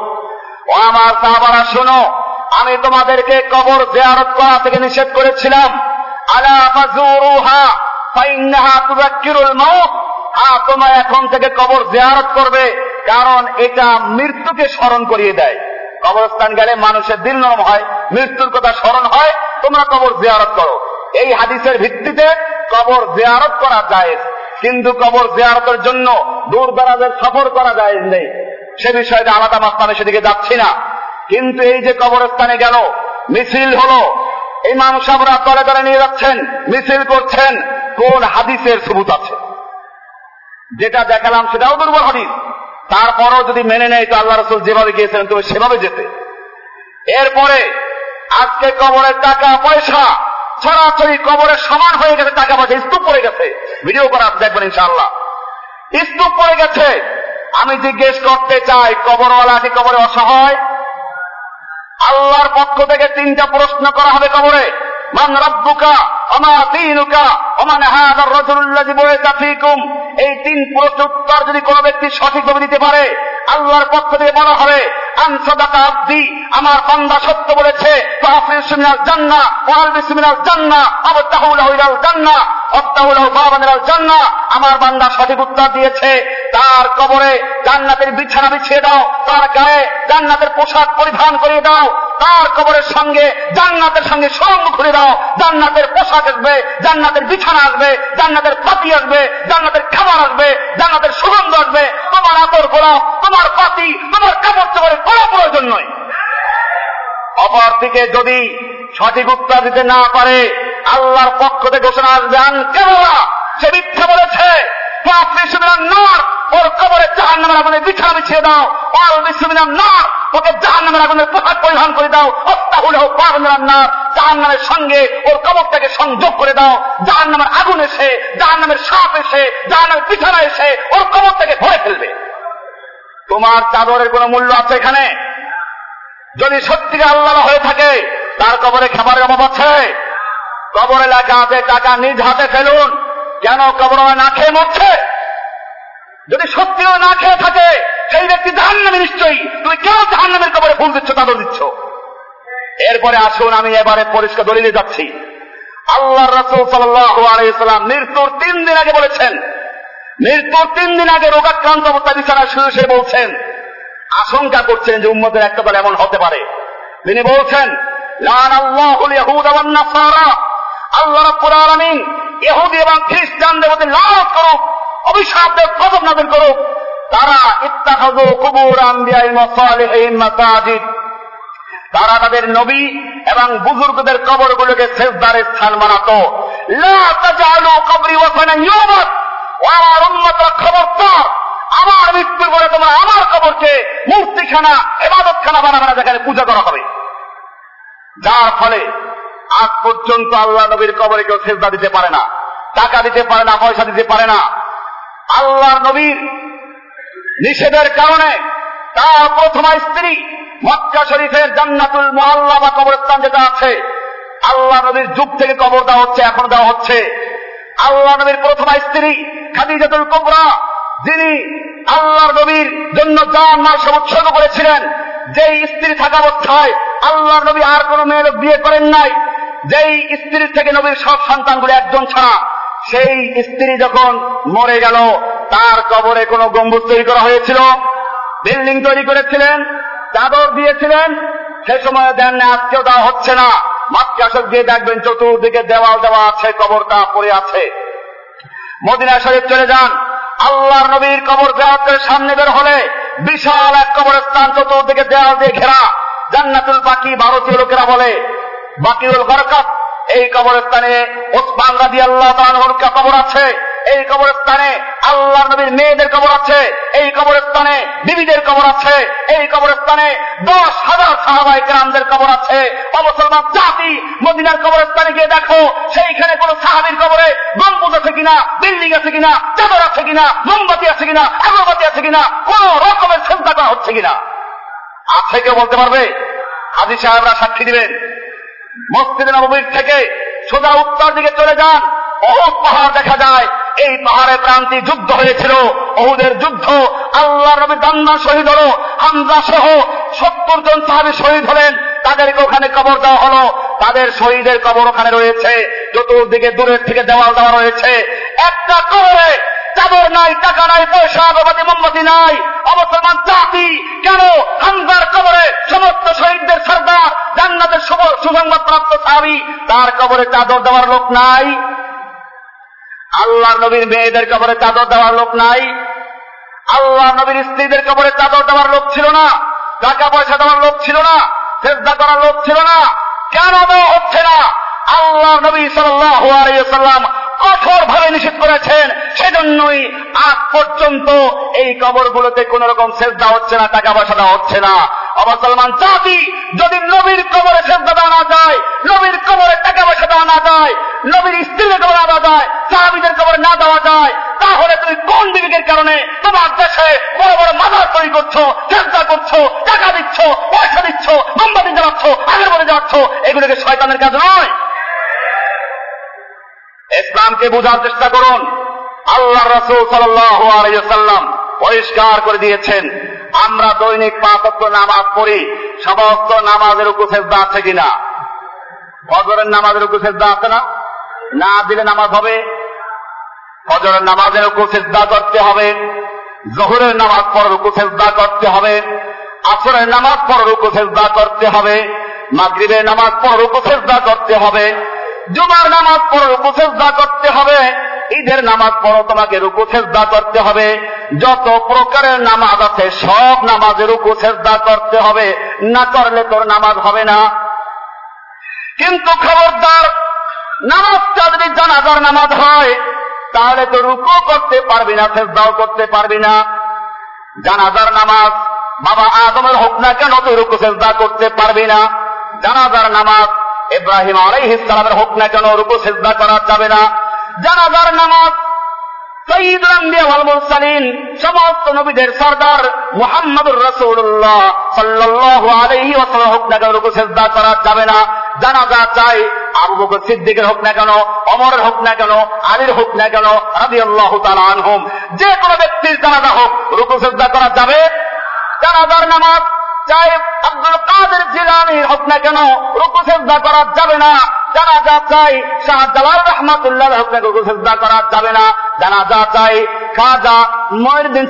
ও আমার সাহাবারা, শোনো আমি তোমাদেরকে কবর জিয়ারত করা থেকে নিষেধ করেছিলাম। আলা এখন থেকে কবর জিয়ারত করবে, কারণ এটা মৃত্যুকে স্মরণ করিয়ে দেয়। কবরস্থান গেলে মানুষের দিল নরম হয়, মৃত্যুর কথা স্মরণ হয়, তোমরা কবর জিয়ারত করো। এই হাদিসের ভিত্তিতে কবর জিয়ারত করা যায় কিন্তু কবর জিয়ারতের জন্য দূর দরাজের সফর করা যায় নেই। সে বিষয়টা আলাদা মাস্তানে সেদিকে যাচ্ছি না। কিন্তু এই যে কবরস্থানে গেল, মিছিল হলো। ইমাম সাহরা তলে তলে নিয়ে যাচ্ছেন, মিছিল করছেন। কোন হাদিসের সবুত আছে? যেটা দেখালাম সেটাও দুর্বল হাদিস। তারপরও যদি মেনে নেয় তো আল্লাহ রসুল যেভাবে গিয়েছিলেন তুমি সেভাবে যেতে। এরপরে আজকে কবরের টাকা পয়সা ছড়াছড়ি কবরের সমান হয়ে গেছে, টাকা পয়সা স্তূপ পড়ে গেছে। ভিডিও করা দেখবেন ইনশাআল্লাহ। স্তূপ পড়ে গেছে। আমি জিজ্ঞেস করতে চাই, কবরওয়ালা কি কবরে অসহায়? আল্লাহর পক্ষ থেকে তিনটা প্রশ্ন করা হবে কবরে। মান রব্বুকা অমা দিনুকা এই তিন যদি কোনো ব্যক্তি সঠিকভাবে দিতে পারে, আল্লাহর পক্ষ থেকে বলা হবে আমার বান্দা সত্য বলেছে আমার বান্দা সঠিক উত্তর দিয়েছে, তার কবরে জান্নাতের বিছানা বিছিয়ে দাও, তার গায়ে জান্নাতের পোশাক পরিধান করিয়ে দাও, তার কবরের সঙ্গে জান্নাতের সঙ্গে সঙ্গ খুলে দাও, জান্নাতের পোশাক আসবে, জান্নাতের বিছানা আসবে, জান্নাতের পাতি আসবে, জান্নাতের খাবার আসবে, জান্নাতের সুগন্ধ আসবে। তোমার আতর করা তোমার পাতি তোমার কাপড় চোপড়ের কোনো প্রয়োজন নয়। অপরদিকে যদি সঠিক উত্তর দিতে না পারে, আল্লাহর পক্ষ থেকে ঘোষণা আসবেন কেবলা সে মিথ্যা বলেছে। নার, ওর কবরে জাহান নামের আগুনে বিছানা বিছিয়ে দাও। ওর বিশ্বমিনার নার, ওকে জাহান নামের আগুনের পোশাক পরিধান করে দাও। অত্যাহুল হোক পারমিনার নার জাহান নামের সঙ্গে ওর কবরটাকে সংযোগ করে দাও। জাহান নামের আগুন এসে জাহান নামের সাপ এসে জাহান নামের বিছানা এসে ওর কবরটাকে ভরে ফেলবে। তোমার চাদরের কোনো মূল্য আছে এখানে? যদি সত্যি আল্লাহ হয়ে থাকে, তার কবরে খাবারের অভাব আছে। কবরে লেখা আছে, টাকা নিজ হাতে ফেলুন। কেন কবর না খেয়ে মরছে। যদি সত্যিও না খেয়ে থাকে, সেই ব্যক্তি জাহান নামে নিশ্চয়ই। তুমি কেন জাহান নামের কবরে ফুল দিচ্ছ তাদের দিচ্ছ? এরপরে আসুন, আমি এবারে পরিষ্কার দলিলে যাচ্ছি। আল্লাহ রসুল সাল্লাম মৃত্যুর তিন দিন আগে বলেছেন, মৃত্যুর তিন দিন আগে রোগাক্রান্ত অবস্থা বিছানা শুয়ে সে বলছেন, আশঙ্কা করছেন যে উম্মতের একটা দল এমন হতে পারে। তিনি বলছেন লান আল্লাহ আল্লাহ রব্বুল আলামিন ইহুদি এবং খ্রিস্টানদের মধ্যে লাভ করুক করুক। তারা কুবুর আম্বিয়াই মাসাজিদ। তারা তাদের নবী এবং বুজুর্গদের কবরগুলোকে স্থান বানাতো। লা কবরি ওয়াসানান ইউবাদ ও আমার উম্মতরা খবরদার। আমার মৃত্যুর পরে তোমরা আমার কবরকে মূর্তিখানা বানাবে না, যেখানে পূজা করা হবে। যার ফলে আজ পর্যন্ত আল্লাহ নবীর কবরে কেউ সেজদা দিতে পারে না, টাকা দিতে পারে না, পয়সা দিতে পারে না। আল্লাহ নবীর নিষেধের কারণে তার প্রথমা স্ত্রী মক্কা শরীফের জান্নাতুল মোহাল্লা বা কবরস্থান যেটা আছে, আল্লাহ নবীর যুগ থেকে কবর দেওয়া হচ্ছে, এখন দেওয়া হচ্ছে। আল্লাহ নবীর প্রথমা স্ত্রী খাদিজাতুল কুবরা, যিনি আল্লাহ নবীর জন্য জান মাল সব উৎসর্গ করেছিলেন, যেই স্ত্রী থাকা অবস্থায় আল্লাহ নবী আর কোন মেয়ে লোক বিয়ে করেন নাই। যেই স্ত্রীর থেকে নবীর সব সন্তানগুলো একজন ছাড়া, সেই স্ত্রী যখন মরে গেল, তার কবরে কোন গম্বুজ তৈরি করা হয়েছিল, বিল্ডিং তৈরি করেছিলেন, চাদর দিয়েছিলেন, সে সময় দেন না আজকেও দেওয়া হচ্ছে না। মাতৃ দিয়ে দেখবেন চতুর্দিকে দেওয়াল দেওয়া আছে, কবরটা পড়ে আছে। মদিনা শরীফ চলে যান। আল্লাহর নবীর কবর দেওয়াল করে সামনে বের হলে বিশাল এক কবরস্থান, চতুর্দিকে দেওয়াল দিয়ে ঘেরা। জান্নাতুল বাকি ভারতীয় লোকেরা বলে বাকিউল বরকত, এই কবরস্থানে ওসমান রাজি আল্লাহ কবর আছে, এই কবরস্থানে আল্লাহ নবীর মেয়েদের কবর আছে, এই কবরস্থানে বিবিদের কবর আছে, এই কবরস্থানে দশ হাজার সাহাবাই গ্রামদের কবর আছে। অবসরমান জাতি, মদিনার কবরস্থানে গিয়ে দেখো, সেইখানে কোন সাহাবির কবরে গম্বুজ আছে কিনা, বিল্ডিং আছে কিনা, চাদর আছে কিনা, মোমবাতি আছে কিনা, আগরবাতি আছে কিনা, কোন রকমের চিন্তা করা হচ্ছে কিনা। আছে কেউ বলতে পারবে? হাজি সাহেবরা সাক্ষী দিবেন। মসজিদ নবীর থেকে সোজা উত্তর দিকে চলে যান। অহুদ পাহাড় দেখা যায়। এই পাহাড়ে প্রান্তি যুদ্ধ হয়েছিল। অহুদের যুদ্ধ আল্লাহ নবী দান্না শহীদ হলো, হামজা সহ সত্তর জন সাহাবি শহীদ হলেন। তাদেরকে ওখানে কবর দেওয়া হলো। তাদের শহীদের কবর ওখানে রয়েছে। চতুর্দিকে দূরের থেকে দেওয়াল দেওয়া রয়েছে। একটা কবরে চাদর নাই, টাকা নাই, পয়সা আগবাদী মোমবাতি নাই। অবসরমান জাতি কেন হামজার কবরে সমস্ত শহীদদের সর্দার, জান্নাতের সুসংবাদ প্রাপ্ত সাহাবি, তার কবরে চাদর দেওয়ার লোক নাই? আল্লাহ নবীর মেয়েদের কবরে চাদর দেওয়ার লোক নাই? আল্লাহ নবীর স্ত্রীদের কবরে চাদর দেওয়ার লোক ছিল না? টাকা পয়সা দেওয়ার লোক ছিল না? শ্রদ্ধা করার লোক ছিল না? কেন হচ্ছে না? আল্লাহ নবী সাল্লাম কঠোর ভাবে নিষেধ করেছেন, সেজন্যই আজ পর্যন্ত এই কবরগুলোতে কোন রকম শ্রদ্ধা হচ্ছে না, টাকা পয়সা দেওয়া হচ্ছে না। অবসলমান জাতি যদি নবীর কবরে শ্রদ্ধা দেওয়া না যায়, নবীর কবরে টাকা পয়সা দেওয়া না যায়, নবীর স্ত্রীর কবরে দেওয়া যায়, সাহাবিদের কবরে না দেওয়া যায়, তাহলে তুমি কোন বিবেকের কারণে তোমার দেশে বড় বড় মাদার তৈরি করছ চেষ্টা করছ, টাকা দিচ্ছ, পয়সা দিচ্ছ মোমবাতি জ্বালাচ্ছ, আগের বলে যাচ্ছ? এগুলোকে শয়তানের কাজ নয়। ইসলামকে বোঝার চেষ্টা করুন। আল্লাহ রসুল সাল্লাম পরিষ্কার করে দিয়েছেন, আমরা দৈনিক পাঁচত্ব নামাজ পড়ি, সমস্ত নামাজের উপসেজদা আছে কিনা? ফজরের নামাজের উপসেজদা আছে না? না দিলে নামাজ হবে। ফজরের নামাজের উপসেজদা করতে হবে। জহরের নামাজ পড়ার উপসেজদা করতে হবে। আসরের নামাজ পড়ার উপসেজদা করতে হবে। মাগরিবের নামাজ পড়ার উপসেজদা করতে হবে। জুমার নামাজ পড়ো রুকু সেজদা করতে হবে, ঈদের নামাজ পড়ো তোমাকে রুকু সেজদা করতে হবে, যত প্রকারের নামাজ আছে সব নামাজে রুকু সেজদা করতে হবে, না করলে তোর নামাজ হবে না। কিন্তু খবরদার, নামাজটা যদি জানাজার নামাজ হয়, তাহলে তো রুকু করতে পারবি না, সেজদাও করতে পারবি না। জানাজার নামাজ, বাবা আদমের হোক না কেন, তুই রুকু সেজদা করতে পারবি না। জানাজার নামাজ ইব্রাহিম আলাইহ ইসলামের হোক না কেন রূপ সেজদা করা যাবে না। জানাজার নামাজ সমস্ত নবীদের সর্দার রসুল্লাহ সাল্লাহ আলহি ওসালাম হোক না কেন করা যাবে না। জানাজা চাই আবু বকর সিদ্দিকের হোক না কেন অমরের হোক না কেন আলীর হোক না কেন রাবি আল্লাহ যে কোনো ব্যক্তির জানাজা হোক, রুকু সেজদা করা যাবে। জানাজার নামাজ চাই আব্দুল কাদের জিলানির হোক না কেন করা যাবে না। চাই রহমাতুল্লাহ হোক না করা যাবে না। চাই খাজা ময়ুদ্দিন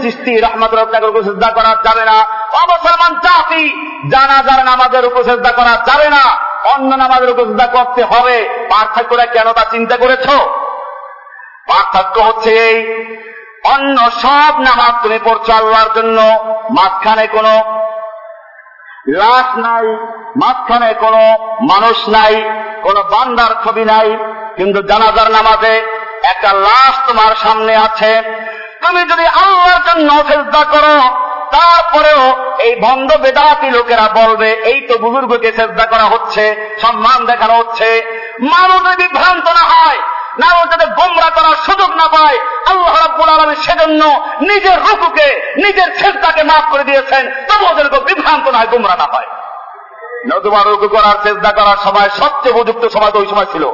করা যাবে না। নামাজের রুকু করা যাবে না। অন্য নামাজের রুকু করতে হবে। পার্থক্যটা কেন তা চিন্তা করেছ? পার্থক্য হচ্ছে এই, অন্য সব নামাজ তুমি পড়ছো আল্লাহর জন্য। মাঝখানে কোনো লাশ নাই, মাঝখানে কোনো মানুষ নাই, কোনো বান্দার ছবি নাই, কিন্তু জানাজার নামাজে একটা লাশ তোমার সামনে আছে। তুমি যদি আল্লাহর জন্য চেষ্টা করো, তারপরেও এই বন্ধ বেদাতি লোকেরা বলবে, এই তো বুজুর্গকে চেষ্টা করা হচ্ছে, সম্মান দেখানো হচ্ছে। মানুষ যদি বিভ্রান্ত না হয়। না যাতে গোমরা করার সুযোগ না পায়, আল্লাহ রাব্বুল আলামিন সেজন্য নিজের রুকুকে, নিজের ছেদটাকে মাফ করে দিয়েছেন। তবু ওদেরকে বিভ্রান্ত না হয়, গোমরা না হয়। নতুবা রুকু করার চেষ্টা করার সময়, সবচেয়ে উপযুক্ত সময় তো ওই সময় ছিল।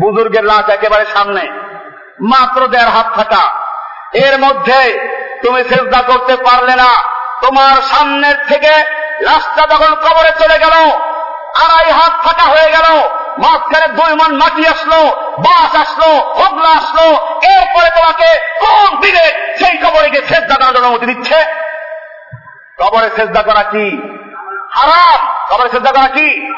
বুজুর্গের লাশ একেবারে সামনে। মাত্র দেড় হাত থাকা। এর মধ্যে তুমি চেষ্টা করতে পারলে না। তোমার সামনের থেকে লাশটা যখন কবরে চলে গেল, আড়াই হাত ফাঁকা হয়ে গেল। মাঝখানে দুই মন মাটি আসলো বাস আসলো, হগলা আসলো, এরপরে তোমাকে কোন বিবেক সেই কবরে গিয়ে শ্রেদ্ধা করার অনুমতি দিচ্ছে? কবরে শ্রেদ্ধা করা কি? হারাম। কবরে শ্রেদ্ধা করা কি?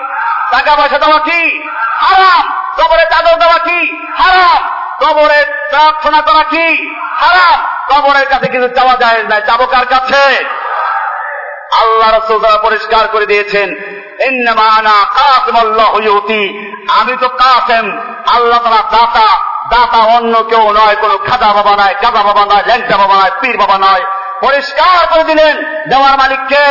টাকা পয়সা দেওয়া কি? হারাম। কবরে চাদর দেওয়া কি? হারাম। কবরে প্রার্থনা করা কি? হারাম। কবরের কাছে কিছু চাওয়া যায় না চাবো কার কাছে? আল্লাহ রসুল পরিষ্কার করে দিয়েছেন। আমি তো কাসেম, আল্লাহ তারা দাতা। দাতা অন্য কেউ নয়, কোন খাদা বাবা নয় কাদা বাবা নয় ল্যাংটা বাবা নয় পীর বাবা নয় পরিষ্কার করে দিলেন দেওয়ার মালিককে।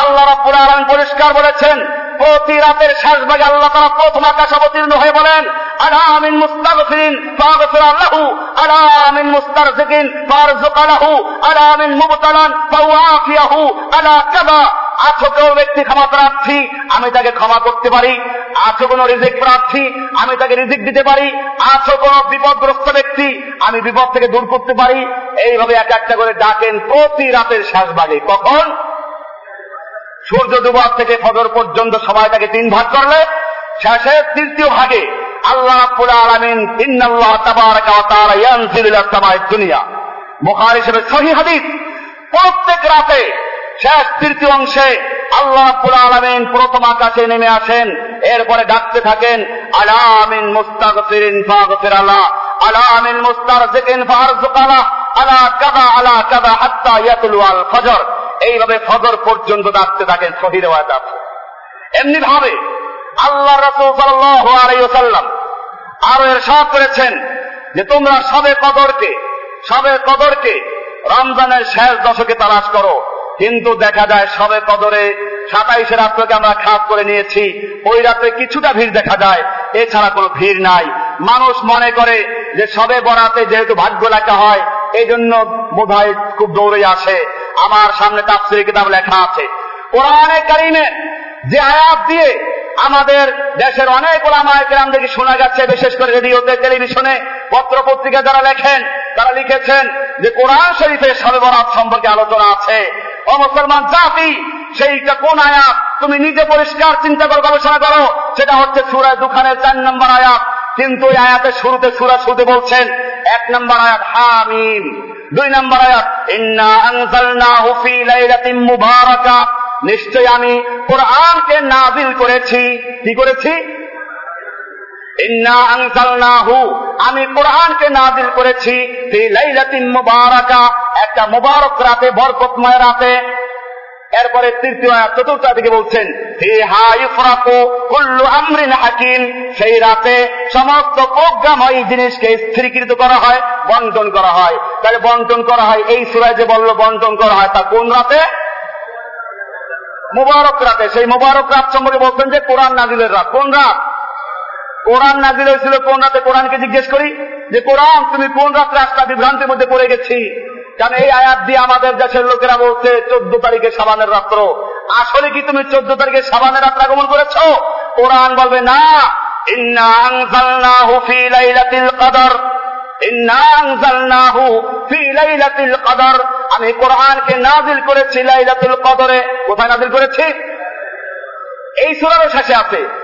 আল্লাহ রাব্বুল আলামিন পরিষ্কার বলেছেন, প্রতি রাতের শেষ ভাগে আল্লাহ তারা প্রথম আকাশ অবতীর্ণ হয়ে বলেন আলামিন মুস্তাগফিরিন ফাগফির লাহু আলামিন মুস্তারজিকিন ফারজুক লাহু আলামিন মুবতালান ফাওয়াফিয়াহু, আলা কাদা আছো ব্যক্তি ক্ষমা প্রার্থী, আমি তাকে ক্ষমা করতে পারি। আছো কোন রিজিক প্রার্থী, আমি তাকে রিজিক দিতে পারি। আছো কোন বিপদগ্রস্ত ব্যক্তি, আমি বিপদ থেকে দূর করতে পারি। এইভাবে এক একটা করে ডাকেন প্রতি রাতের কখন? সূর্য দুবার থেকে ফজর পর্যন্ত সময়টাকে তিন ভাগ করলে, শেষে তৃতীয় ভাগে আল্লাহ আলামিন ইন্নাল্লাহ তাবারাকা ওয়া তাআলা ইয়ানজিলু ইলা দুনিয়া বুখারী সহিহ হাদিস, প্রত্যেক রাতে শেষ তৃতীয় অংশে আল্লাহ রাব্বুল আলামিন প্রথম আকাশে নেমে আসেন। এরপরে ডাকতে থাকেন আলামিন মুস্তাগফিরিন ফাগফির আলা আমিল মুস্তারজিকিন ফারজুকালা আলা কাদা আলা কাদা হাত্তা ইয়াতুলু আল ফজর। এইভাবে ফজর পর্যন্ত ডাকতে থাকেন সহি রেওয়ায়াত আছে এমনি ভাবে আল্লাহ রাসূল সাল্লাল্লাহু আলাইহি ওয়াসাল্লাম আরও এরশাদ করেছেন যে তোমরা সবে কদরকে সবে কদরকে রমজানের শেষ দশকে তালাশ করো। কিন্তু দেখা যায় সবে কদরে সাতাইশে রাত্রকে আমরা খাস করে নিয়েছি। ওই রাত্রে কিছুটা ভিড় দেখা যায়, এছাড়া কোনো ভিড় নাই। মানুষ মনে করে যে সবে বরাতে যেহেতু ভাগ্য লেখা হয় এই জন্য বোধহয় খুব দৌড়ে আসে। আমার সামনে তাফসির কিতাব লেখা আছে। কোরআনে কারিমে যে আয়াত দিয়ে আমাদের দেশের অনেক ওলামায় গ্রাম থেকে শোনা যাচ্ছে, বিশেষ করে রেডিওতে, টেলিভিশনে পত্র পত্রিকা যারা লেখেন, তারা লিখেছেন যে কোরআন শরীফের সবে বরাত সম্পর্কে আলোচনা আছে। ও মুসলমান জাতি, সেইটা কোন আয়াত? তুমি নিজে পরিষ্কার চিন্তা করো গবেষণা করো। সেটা হচ্ছে সুরায় দুখানের চার নম্বর আয়াত। কিন্তু আয়াতের শুরুতে সুরা শুরুতে বলছেন, এক নম্বর আয়াত হামিম, দুই নম্বর আয়াত, ইন্না আনজালনাহু ফি লাইলাতিন মুবারাকা। নিশ্চয় আমি কোরআনকে নাজিল করেছি। কি করেছি? আমি কোরআনকে নাজিল করেছি একটা মুবারক রাতে, বরকতময় রাতে। এরপরে তৃতীয় চতুর্থ দিকে বলছেন সেই রাতে সমস্ত প্রজ্ঞাময় জিনিসকে স্থিরীকৃত করা হয় বন্টন করা হয়। তাহলে বন্টন করা হয়, এই সুরায় যে বলল বন্টন করা হয়, তা কোন রাতে? মুবারক রাতে। সেই মুবারক রাত সম্পর্কে বলছেন যে কোরআন নাজিলের রাত। কোন রাত? কোরআন নাজিল হয়েছিল কোন রাতে কোরআনকে জিজ্ঞেস করি যে, কোরআন, তুমি কোন রাত রাস্তা বিভ্রান্তির মধ্যে পড়ে গেছি? কারণ এই আয়াত দিয়ে আমাদের দেশের লোকেরা বলছে, চোদ্দ তারিখে সাবানের রাত্র। আসলে কি তুমি চোদ্দ তারিখে সাবানের রাত্র আগমন করেছ? কোরআন বলবে, না। আমি কোরআনকে নাজিল করেছি লাইলাতুল কদরে। কোথায় নাজিল করেছি? এই সুরারও শেষে আছে।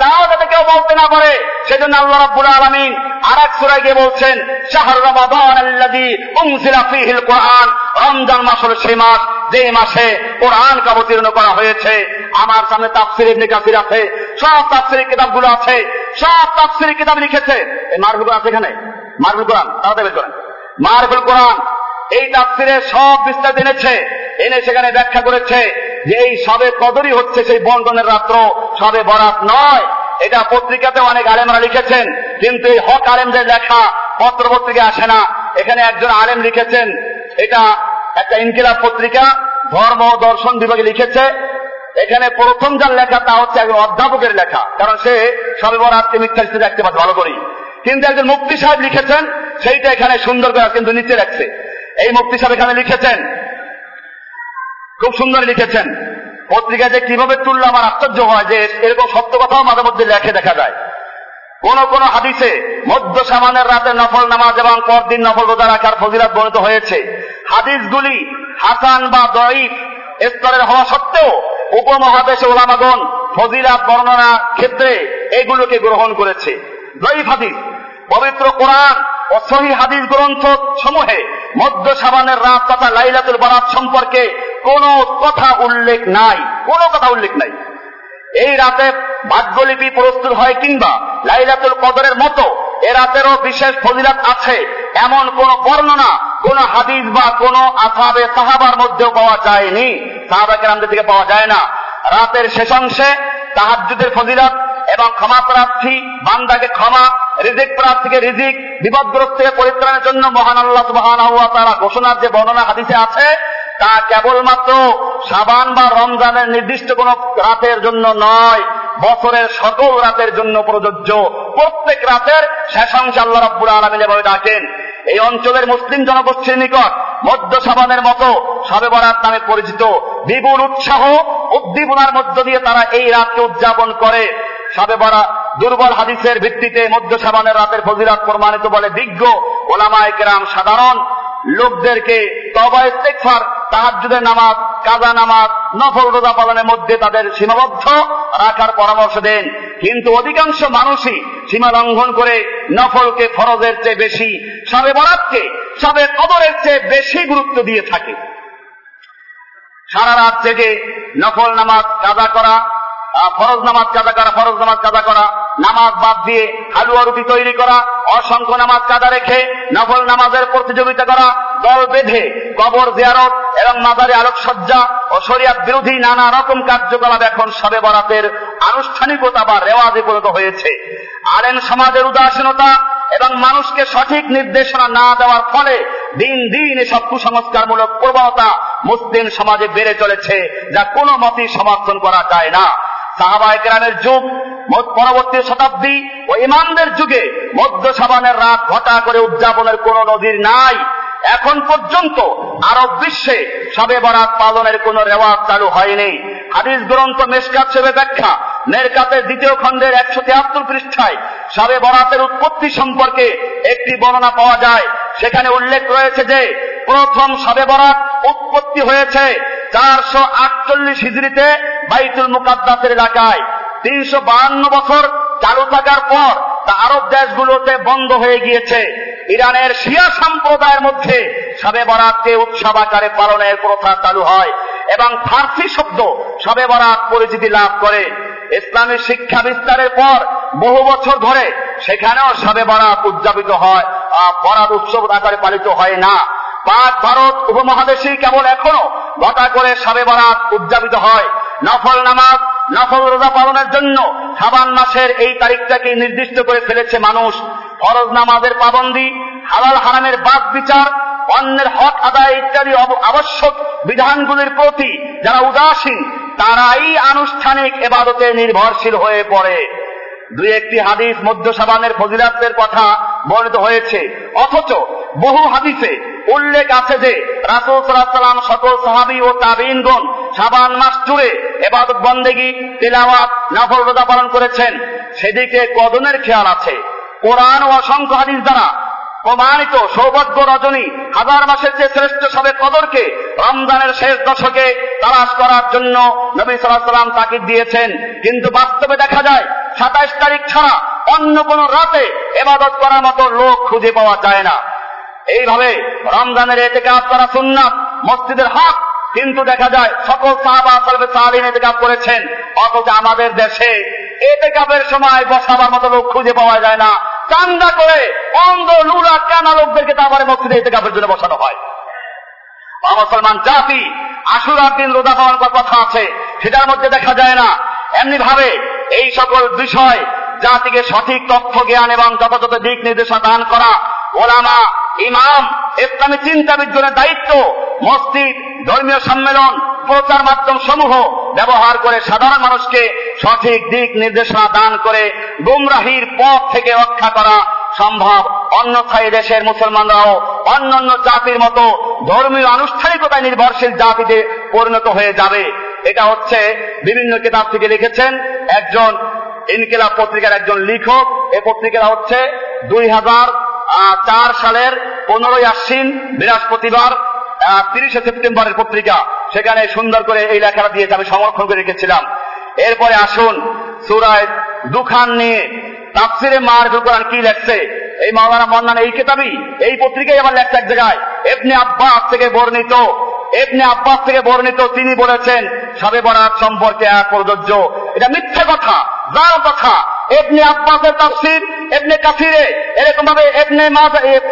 তাও যাতে কেউ বলতে না পারে, সেজন্য আল্লাহ রাব্বুল আলামিন আর এক সূরায় গিয়ে বলছেন, শাহর রমাদান আল্লাযী উনজিলা ফীহিল কোরআন। রমজান মাস সেই মাস, যে মাসে কোরআন অবতীর্ণ করা হয়েছে। আমার সামনে তাফসির ইবনে কাসির আছে, সব তাফসিরের কিতাবগুলো আছে, সব তাফসিরের কিতাব লিখেছে। এই মারফুল আছে এখানে? মারফুল কোরআন, তাড়াতাড়ি করেন। মারফুল কোরআন এই তাফসিরে সব বিস্তারিত এনেছে। এনে সেখানে ব্যাখ্যা করেছে যে এই সবে কদরই হচ্ছে সেই বন্ধনের রাত্র। সবে বরাত নয়। এটা পত্রিকাতে অনেক আলেমরা লিখেছেন, কিন্তু এই হক আলেমদের লেখা পত্র পত্রিকা আসে না। এখানে একজন আলেম লিখেছেন, এটা একটা ইনকিলাব পত্রিকা, ধর্ম দর্শন বিভাগে লিখেছে। এখানে প্রথম যার লেখা তা হচ্ছে একজন অধ্যাপকের লেখা, কারণ সে সবে বরাতকে মিথ্যা হিসেবে দেখতে পাচ্ছে ভালো করি কিন্তু একজন মুক্তি সাহেব লিখেছেন, সেইটা এখানে সুন্দর করে কিন্তু নিচে রাখছে। এই মুক্তি সাহেব এখানে লিখেছেন। খুব সুন্দর লিখেছেন। পত্রিকা যে কীভাবে তুললে আমার আশ্চর্য হয় যে এরকম সত্য কথাও মাঝে মধ্যে লেখে দেখা যায়। কোন কোন হাদিসে মধ্য সামানের রাতে নফল নামাজ এবং পরদিন নফল রোজা রাখার ফজিরাত বর্ণিত হয়েছে। হাদিসগুলি হাসান বা দয়ীফ স্তরের হওয়া সত্ত্বেও উপমহাদেশে ওলামাগণ ফজিরাত বর্ণনার ক্ষেত্রে এগুলোকে গ্রহণ করেছে। দয়ীফ হাদিস, পবিত্র কোরআন সহি হাদিস গ্রন্থ সমূহে মধ্য সাবানের রাত তথা লাইলাতুল বারাত সম্পর্কে কোন কথা উল্লেখ নাই, কোন কথা উল্লেখ নাই। এই রাতে ভাগ্যলিপি প্রস্তুত হয় কিংবা লাইলাতুল কদরের মতো এ রাতেরও বিশেষ ফজিলাত আছে। এমন কোন বর্ণনা, কোন হাদিস বা কোন আসাবে সাহাবার মধ্যেও পাওয়া যায়নি। সাহাবা কেরামদের থেকে পাওয়া যায় না। রাতের শেষ অংশে তাহাজুদের ফজিলাত এবং ক্ষমা প্রার্থী, বান্দাকে ক্ষমা, রিজিক প্রার্থীকে রিজিক, বিপদগ্রস্ত থেকে পরিত্রাণের জন্য মহান আল্লাহ সুবহান তারা ঘোষণার যে বর্ণনা হাদিসে আছে, তা কেবলমাত্র সাবান বা রমজানের নির্দিষ্ট কোন রাতের জন্য নয়, বছরের সকল রাতের জন্য প্রযোজ্য। প্রত্যেক রাতের শেষাংশ আল্লাহ রাব্বুল আলমিন এভাবে ডাকেন, এই অঞ্চলের মুসলিম জনগোষ্ঠীর নিকট মধ্য সাবানের মতো সাবে বরাত নামে পরিচিত বিপুল উৎসাহ উদ্দীপনার মধ্য দিয়ে তারা এই রাতকে উদযাপন করে। সাবে বরা দুর্বল হাদিসের ভিত্তিতে মধ্য সাবানের রাতের ফজিরাত প্রমাণিত বলে বিজ্ঞ ওলামায় কেরাম সাধারণ লোকদেরকে তবা তাহাজুদের নামাজ, কাজা নামাজ, নফল রোজা পালনের মধ্যে তাদের সীমাবদ্ধ রাখার পরামর্শ দেন। কিন্তু অধিকাংশ মানুষই সীমা লঙ্ঘন করে নফলকে ফরজের চেয়ে বেশি সাবে বরাতকে সবে কদরের চেয়ে বেশি গুরুত্ব দিয়ে থাকে। সারা রাত জেগে নকল নামাজ কাজা করা ফরজ নামাজ কাজা করা, ফরজ নামাজ কাজা করা। নামাজ বাদ দিয়ে হালুয়া রুটি তৈরি করা, অসংখ্য নামাজ কাজা রেখে নফল নামাজের প্রতিযোগিতা করা, দল বেঁধে কবর জিয়ারত এবং মাজারে আলোকসজ্জা ও শরিয়াত বিরোধী নানা রকম কার্যকলাপ এখন সবে বরাতের আনুষ্ঠানিকতা বা রেওয়াজে পরিণত হয়েছে। আরেন সমাজের উদাসীনতা এবং মানুষকে সঠিক নির্দেশনা না দেওয়ার ফলে দিন দিন এসব কুসংস্কারমূলক প্রবণতা মুসলিম সমাজে বেড়ে চলেছে, যা কোনো মতেই সমর্থন করা যায় না। সাহাবায় যুগ পরবর্তী শতাব্দী ও ইমানদের যুগে মধ্য সাবানের রাত ঘটা করে উদযাপনের কোন নদীর নাই। এখন পর্যন্ত আরব বিশ্বে সবে বরাত পালনের কোন রেওয়াজ চালু হয়নি। হাদিস গ্রন্থ মেসকাত সেবে ব্যাখ্যা। মেরকাতের দ্বিতীয় খণ্ডের একশো তিয়াত্তর পৃষ্ঠায় সবে বরাতের উৎপত্তি সম্পর্কে একটি বর্ণনা পাওয়া যায়। সেখানে উল্লেখ রয়েছে যে, প্রথম সবে বরাত উৎপত্তি হয়েছে চারশো আটচল্লিশ হিজড়িতে বাইতুল মুকাদ্দাসের এলাকায়। তিনশো বাহান্ন বছর চালু থাকার পর তা আরব দেশগুলোতে বন্ধ হয়ে গিয়েছে। ইরানের শিয়া সম্প্রদায়ের মধ্যে সবে বরাতকে উৎসব আকারে পালনের প্রথা চালু হয় এবং ফার্সি শব্দ সবে বরাত পরিচিতি লাভ করে। ইসলামী শিক্ষা বিস্তারের পর বহু বছর ধরে সেখানেও সবে বরাত উদযাপিত হয়। বরাত উৎসব আকারে পালিত হয় না। পাক ভারত উপমহাদেশেই কেবল এখনও ঘটা করে সবে বরাত উদযাপিত হয়। নফল নামাজ, নফল রোজা পালনের জন্য সাবান মাসের এই তারিখটাকে নির্দিষ্ট করে ফেলেছে মানুষ। ফরজ নামাজের পাবন্দি, হালাল হারামের বাদ বিচার, অন্যের হক আদায় ইত্যাদি আবশ্যক বিধানগুলির প্রতি যারা উদাসীন, তারাই আনুষ্ঠানিক এবাদতে নির্ভরশীল হয়ে পড়ে। দুই একটি হাদিস মধ্য সাবানের ফজিলাতের কথা বর্ণিত হয়েছে। অথচ বহু হাদিসে উল্লেখ আছে যে, রাসুল সাল্লাম সকল সাহাবি ও তাবিনগণ সাবান মাস জুড়ে এবাদত বন্দেগি, তেলাওয়াত, নফল রোজা পালন করেছেন। সেদিকে কদনের খেয়াল আছে। কোরআন ও অসংখ্য হাদিস দ্বারা প্রমাণিত সৌভাগ্য রজনী হাজার মাসের যে শ্রেষ্ঠ সবে কদরকে রমজানের শেষ দশকে তালাশ করার জন্য নবী সাল্লাহ সাল্লাম তাকিদ দিয়েছেন। কিন্তু বাস্তবে দেখা যায়, সাতাইশ তারিখ ছাড়া অন্য কোন রাতে এবাদত করার মতো লোক খুঁজে পাওয়া যায় না। এইভাবে রমজানের এতে কাজ করা সুন্নাত, মসজিদের হক, কিন্তু দেখা যায় সকল সাহাবা সালবে সাহাবিন এতে কাজ করেছেন। অথচ আমাদের দেশে এতে কাপের সময় বসাবার মতো লোক খুঁজে পাওয়া যায় না। চান্দা করে অন্ধ লুরা কানা লোকদেরকে তারপরে মসজিদে এতে কাপের জন্য বসানো হয়। মুসলমান জাতি, আশুরার দিন পালন করার কথা আছে, সেটার মধ্যে দেখা যায় না। এমনি ভাবে এই সকল বিষয়, জাতিকে সঠিক তথ্য, জ্ঞান এবং যথাযথ দিক নির্দেশনা দান করা ওলামা, ইমাম, ইসলামী চিন্তাবিজ্ঞানের দায়িত্ব মসজিদ, ধর্মীয় সম্মেলন, প্রচার মাধ্যম সমূহ ব্যবহার করে সাধারণ মানুষকে সঠিক দিক নির্দেশনা দান করে গুমরাহির পথ থেকে রক্ষা করা সম্ভব। অন্যথায় দেশের মুসলমানরাও অন্যান্য জাতির মতো ধর্মীয় আনুষ্ঠানিকতায় নির্ভরশীল জাতিতে পরিণত হয়ে যাবে। এটা হচ্ছে বিভিন্ন কিতাব থেকে লিখেছেন একজন ইনকিলাব পত্রিকার একজন লেখক। এ পত্রিকাটা হচ্ছে দুই হাজার চার সালের পনেরোই আশ্বিন বৃহস্পতিবার। তিরিশে সেপ্টেম্বরের পত্রিকা। সেখানে সুন্দর করে এই লেখাটা দিয়েছে, আমি সমর্থন করে রেখেছিলাম। এরপরে আসুন, সুরায় দুখান নিয়ে। তাফসিরে মারফুল কোরআন কি লেখছে? এই মাওলানা মন্নান, এই কেতাবি এই পত্রিকায় আবার লেখছে এক জায়গায়। এমনি আব্বাস থেকে বর্ণিত এমনি আব্বাস থেকে বর্ণিত, তিনি বলেছেন, সবে বরাত সম্পর্কে এক প্রযোজ্য এটা মিথ্যা কথা যার কথা। এমনি আব্বাসের তাফসির এমনি কাফিরে এরকম ভাবে এমনি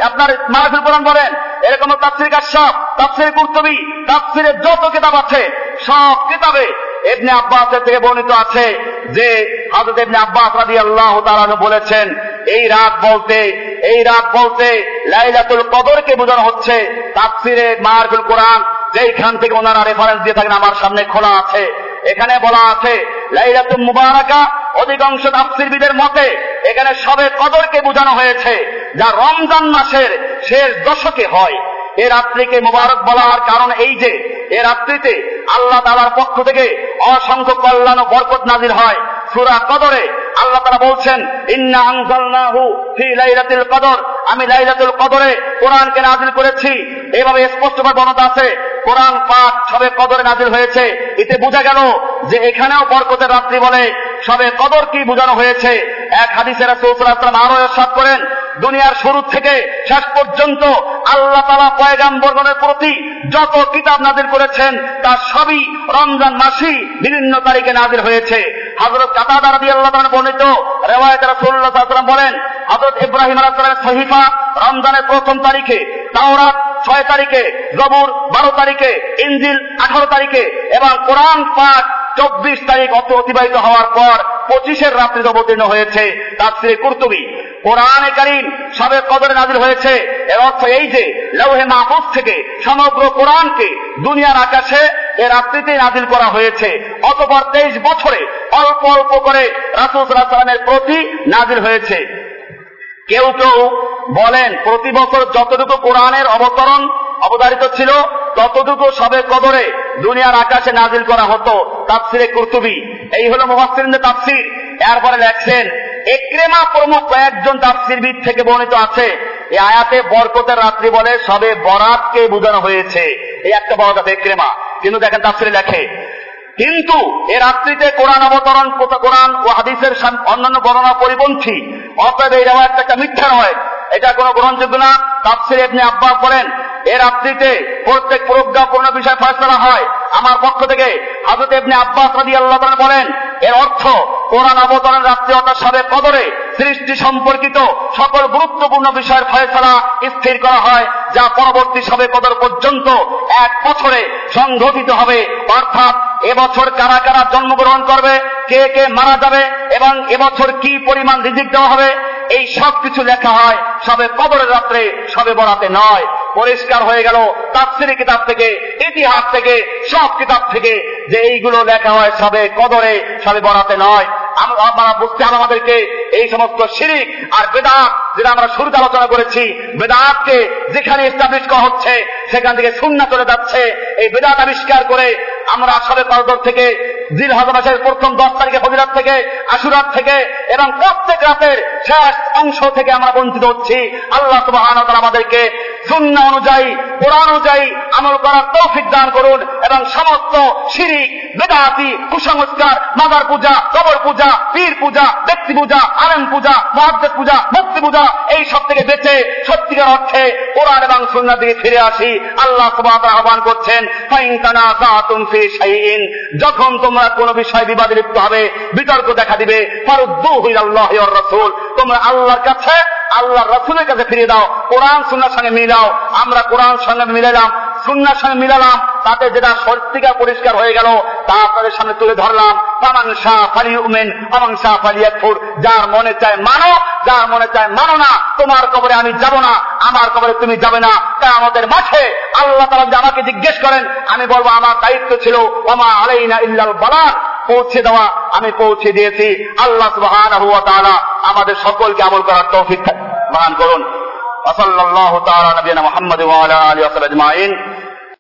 আপনার মাহফিল কোরআন বলেন এরকম তাফসির কাশ্যপ তাফসির কুর্তবি তাফসিরের যত কিতাব আছে, সব কিতাবে এমনি আব্বাসের থেকে বর্ণিত আছে যে হাজরত এমনি আব্বাস রাদি আল্লাহ তালানু বলেছেন, এই রাত বলতে, এই রাত বলতে লাইলাতুল কদরকে বোঝানো হচ্ছে, তাফসিরে মাহফিল কোরআন যেইখান থেকে ওনারা রেফারেন্স দিয়ে থাকেন, আমার সামনে খোলা আছে। এখানে বলা আছে, লাইলাতুল মুবারাকা, অধিকাংশ তাফসিরবিদের মতে, এখানে সবে কদরকে বোঝানো হয়েছে, যা রমজান মাসের শেষ দশকে হয়। এ রাত্রিকে মুবারক বলার কারণ এই যে, এ রাত্রিতে আল্লাহ তালার পক্ষ থেকে অসংখ্য কল্যাণ ও বরকত নাজির হয়। সুরা কদরে আল্লাহ তারা বলছেন, ইন্না আনজালনাহু ফি লাইলাতুল কদর। আমি লাইলাতুল কদরে কোরআনকে নাজিল করেছি। এভাবে স্পষ্টভাবে বর্ণনা আছে, কোরআন পাঠ সবে কদরে নাজিল হয়েছে। এতে বোঝা গেল যে এখানেও বরকতের রাত্রি বলে সবে কদর কি বোঝানো হয়েছে? এক হাদিসের আরও এরশাদ করেন, দুনিয়ার শুরু থেকে শেষ পর্যন্ত আল্লাহ তালা পয়গাম্বরগণের প্রতি যত কিতাব নাজির করেছেন তার সবই রমজান মাসই বিভিন্ন তারিখে নাজির হয়েছে। হজরত কাতাদা রাদি আল্লাহ বর্ণিত রেওয়ায়ত সাল্লাল্লাহু বলেন হজরত ইব্রাহিম আলাইহিস সহিফা রমজানের প্রথম তারিখে, তাওরাত ছয় তারিখে, জবুর বারো তারিখে ইঞ্জিল আঠারো তারিখে এবং কোরআন পাঠ চব্বিশ তারিখ অত অতিবাহিত হওয়ার পর পঁচিশের রাত্রিতে অবতীর্ণ হয়েছে তাফসিরে কুর্তুবি। কোরআনে কারিম সবে কদরে নাজির হয়েছে। এর অর্থ এই যে লৌহে মাহফুজ থেকে সমগ্র কোরআনকে দুনিয়ার আকাশে এ রাত্রিতে নাজিল করা হয়েছে। অতপর তেইশ বছরে অল্প অল্প করে রাসুল সাল্লামের প্রতি নাজিল হয়েছে। কেউ কেউ বলেন, প্রতি বছর যতটুকু কোরআনের অবতরণ অবতারিত ছিল। ততটুকু সবে কদরে দুনিয়ার আকাশে নাজিল করা হতো তাফসিরে কুর্তুবি। এই হলো মুহাসসিরিনদের তাফসির। এরপরে লেখছেন একরেমা প্রমুখ কয়েকজন তাফসিরবিদ থেকে বর্ণিত আছে। এই আয়াতে বরকতের রাত্রি বলে সবে বরাতকে বোঝানো হয়েছে। এই একটা বরাত আছে একরেমা কিন্তু দেখেন তাফসিরে লেখে, কিন্তু এ রাত্রিতে কোরআন অবতরণ কোরআন ও হাদিসের অন্যান্য বর্ণনা পরিপন্থী। অতএব এই রেওয়ায়তটা একটা মিথ্যা নয়। এটা কোনো গ্রহণযোগ্য না। তাফসির আপনি আব্বাস বলেন এ রাত্রিতে প্রত্যেক প্রজ্ঞাপূর্ণ বিষয় ফয়সলা হয়। আমার পক্ষ থেকে হাজরত ইবনে আব্বাস রাদি আল্লাহ বলেন, এর অর্থ কোরআন অবতরণ রাত্রি অর্থাৎ সবে কদরে সৃষ্টি সম্পর্কিত সকল গুরুত্বপূর্ণ বিষয়ের ফয়সলা স্থির করা হয়, যা পরবর্তী সবে কদর পর্যন্ত এক বছরে সংঘটিত হবে। অর্থাৎ এবছর কারা কারা জন্মগ্রহণ করবে, কে কে মারা যাবে, এবং এবছর কি পরিমাণ রিজিক দেওয়া হবে, এই সব কিছু লেখা হয় সবে কবরের রাত্রে সবে বরাতে নয়। পরিষ্কার হয়ে গেল তাফসিরি কিতাব থেকে, ইতিহাস থেকে, সব কিতাব থেকে যে এইগুলো লেখা হয় সবে কদরে, সবে বরাতে নয়। আমরা বুঝতে হবে আমাদেরকে, এই সমস্ত শিরিক আর বেদাত যেটা আমরা শুরুতে আলোচনা করেছি, বেদাতকে যেখানে এস্টাবলিশ করা হচ্ছে, সেখান থেকে শূন্য চলে যাচ্ছে। এই বেদাত আবিষ্কার করে আমরা সবে কদর থেকে হজ মাসের প্রথম দশ তারিখে ফজিরাত থেকে, আশুরাত থেকে, এবং প্রত্যেক রাতের শেষ অংশ থেকে আমরা বঞ্চিত হচ্ছি। আল্লাহ সুবাহ আমাদেরকে শূন্য অনুযায়ী, কোরআন অনুযায়ী আমল করার তৌফিক দান করুন, এবং সমস্ত শিরিক, বেদাতি, কুসংস্কার, মাদার পূজা, কবর পূজা, পীর পূজা, ব্যক্তি পূজা আনন্দ পূজা মহাদ্দেব পূজা মুক্তি পূজা এই সব থেকে বেঁচে সত্যিকার অর্থে কোরআন এবং সুন্নার দিকে ফিরে আসি। আল্লাহ সুবাহ আহ্বান করছেন যখন তোমরা কোন বিষয় বিবাদে লিপ্ত হবে, বিতর্ক দেখা দিবে। রসুল। তোমরা আল্লাহর কাছে আল্লাহ রসুলের কাছে ফিরিয়ে দাও। কোরআন সুন্নার সঙ্গে মিলাও। আমরা কোরআন সঙ্গে মিলালাম সুন্নার সঙ্গে মিলালাম। তাতে যেটা সত্যিকার পরিষ্কার হয়ে গেল তা আপনাদের সামনে তুলে ধরলাম তামান শাহ ফালি উমেন আমাং শাহ ফালি একফুর যার মনে চায় মানো যার মনে চায় মানো না তোমার কবরে আমি যাব না আমার কবরে তুমি যাবে না তা আমাদের মাঠে আল্লাহ তালা যে আমাকে জিজ্ঞেস করেন আমি বলবো আমার দায়িত্ব ছিল ওমা আলাইনা ইল্লাল বালার পৌঁছে দেওয়া আমি পৌঁছে দিয়েছি আল্লাহ সুবহানাহু ওয়া তাআলা আমাদের সকলকে আমল করার তৌফিক দান করুন وصلى الله تعالى على نبينا محمد وعلى اله وصحبه اجمعين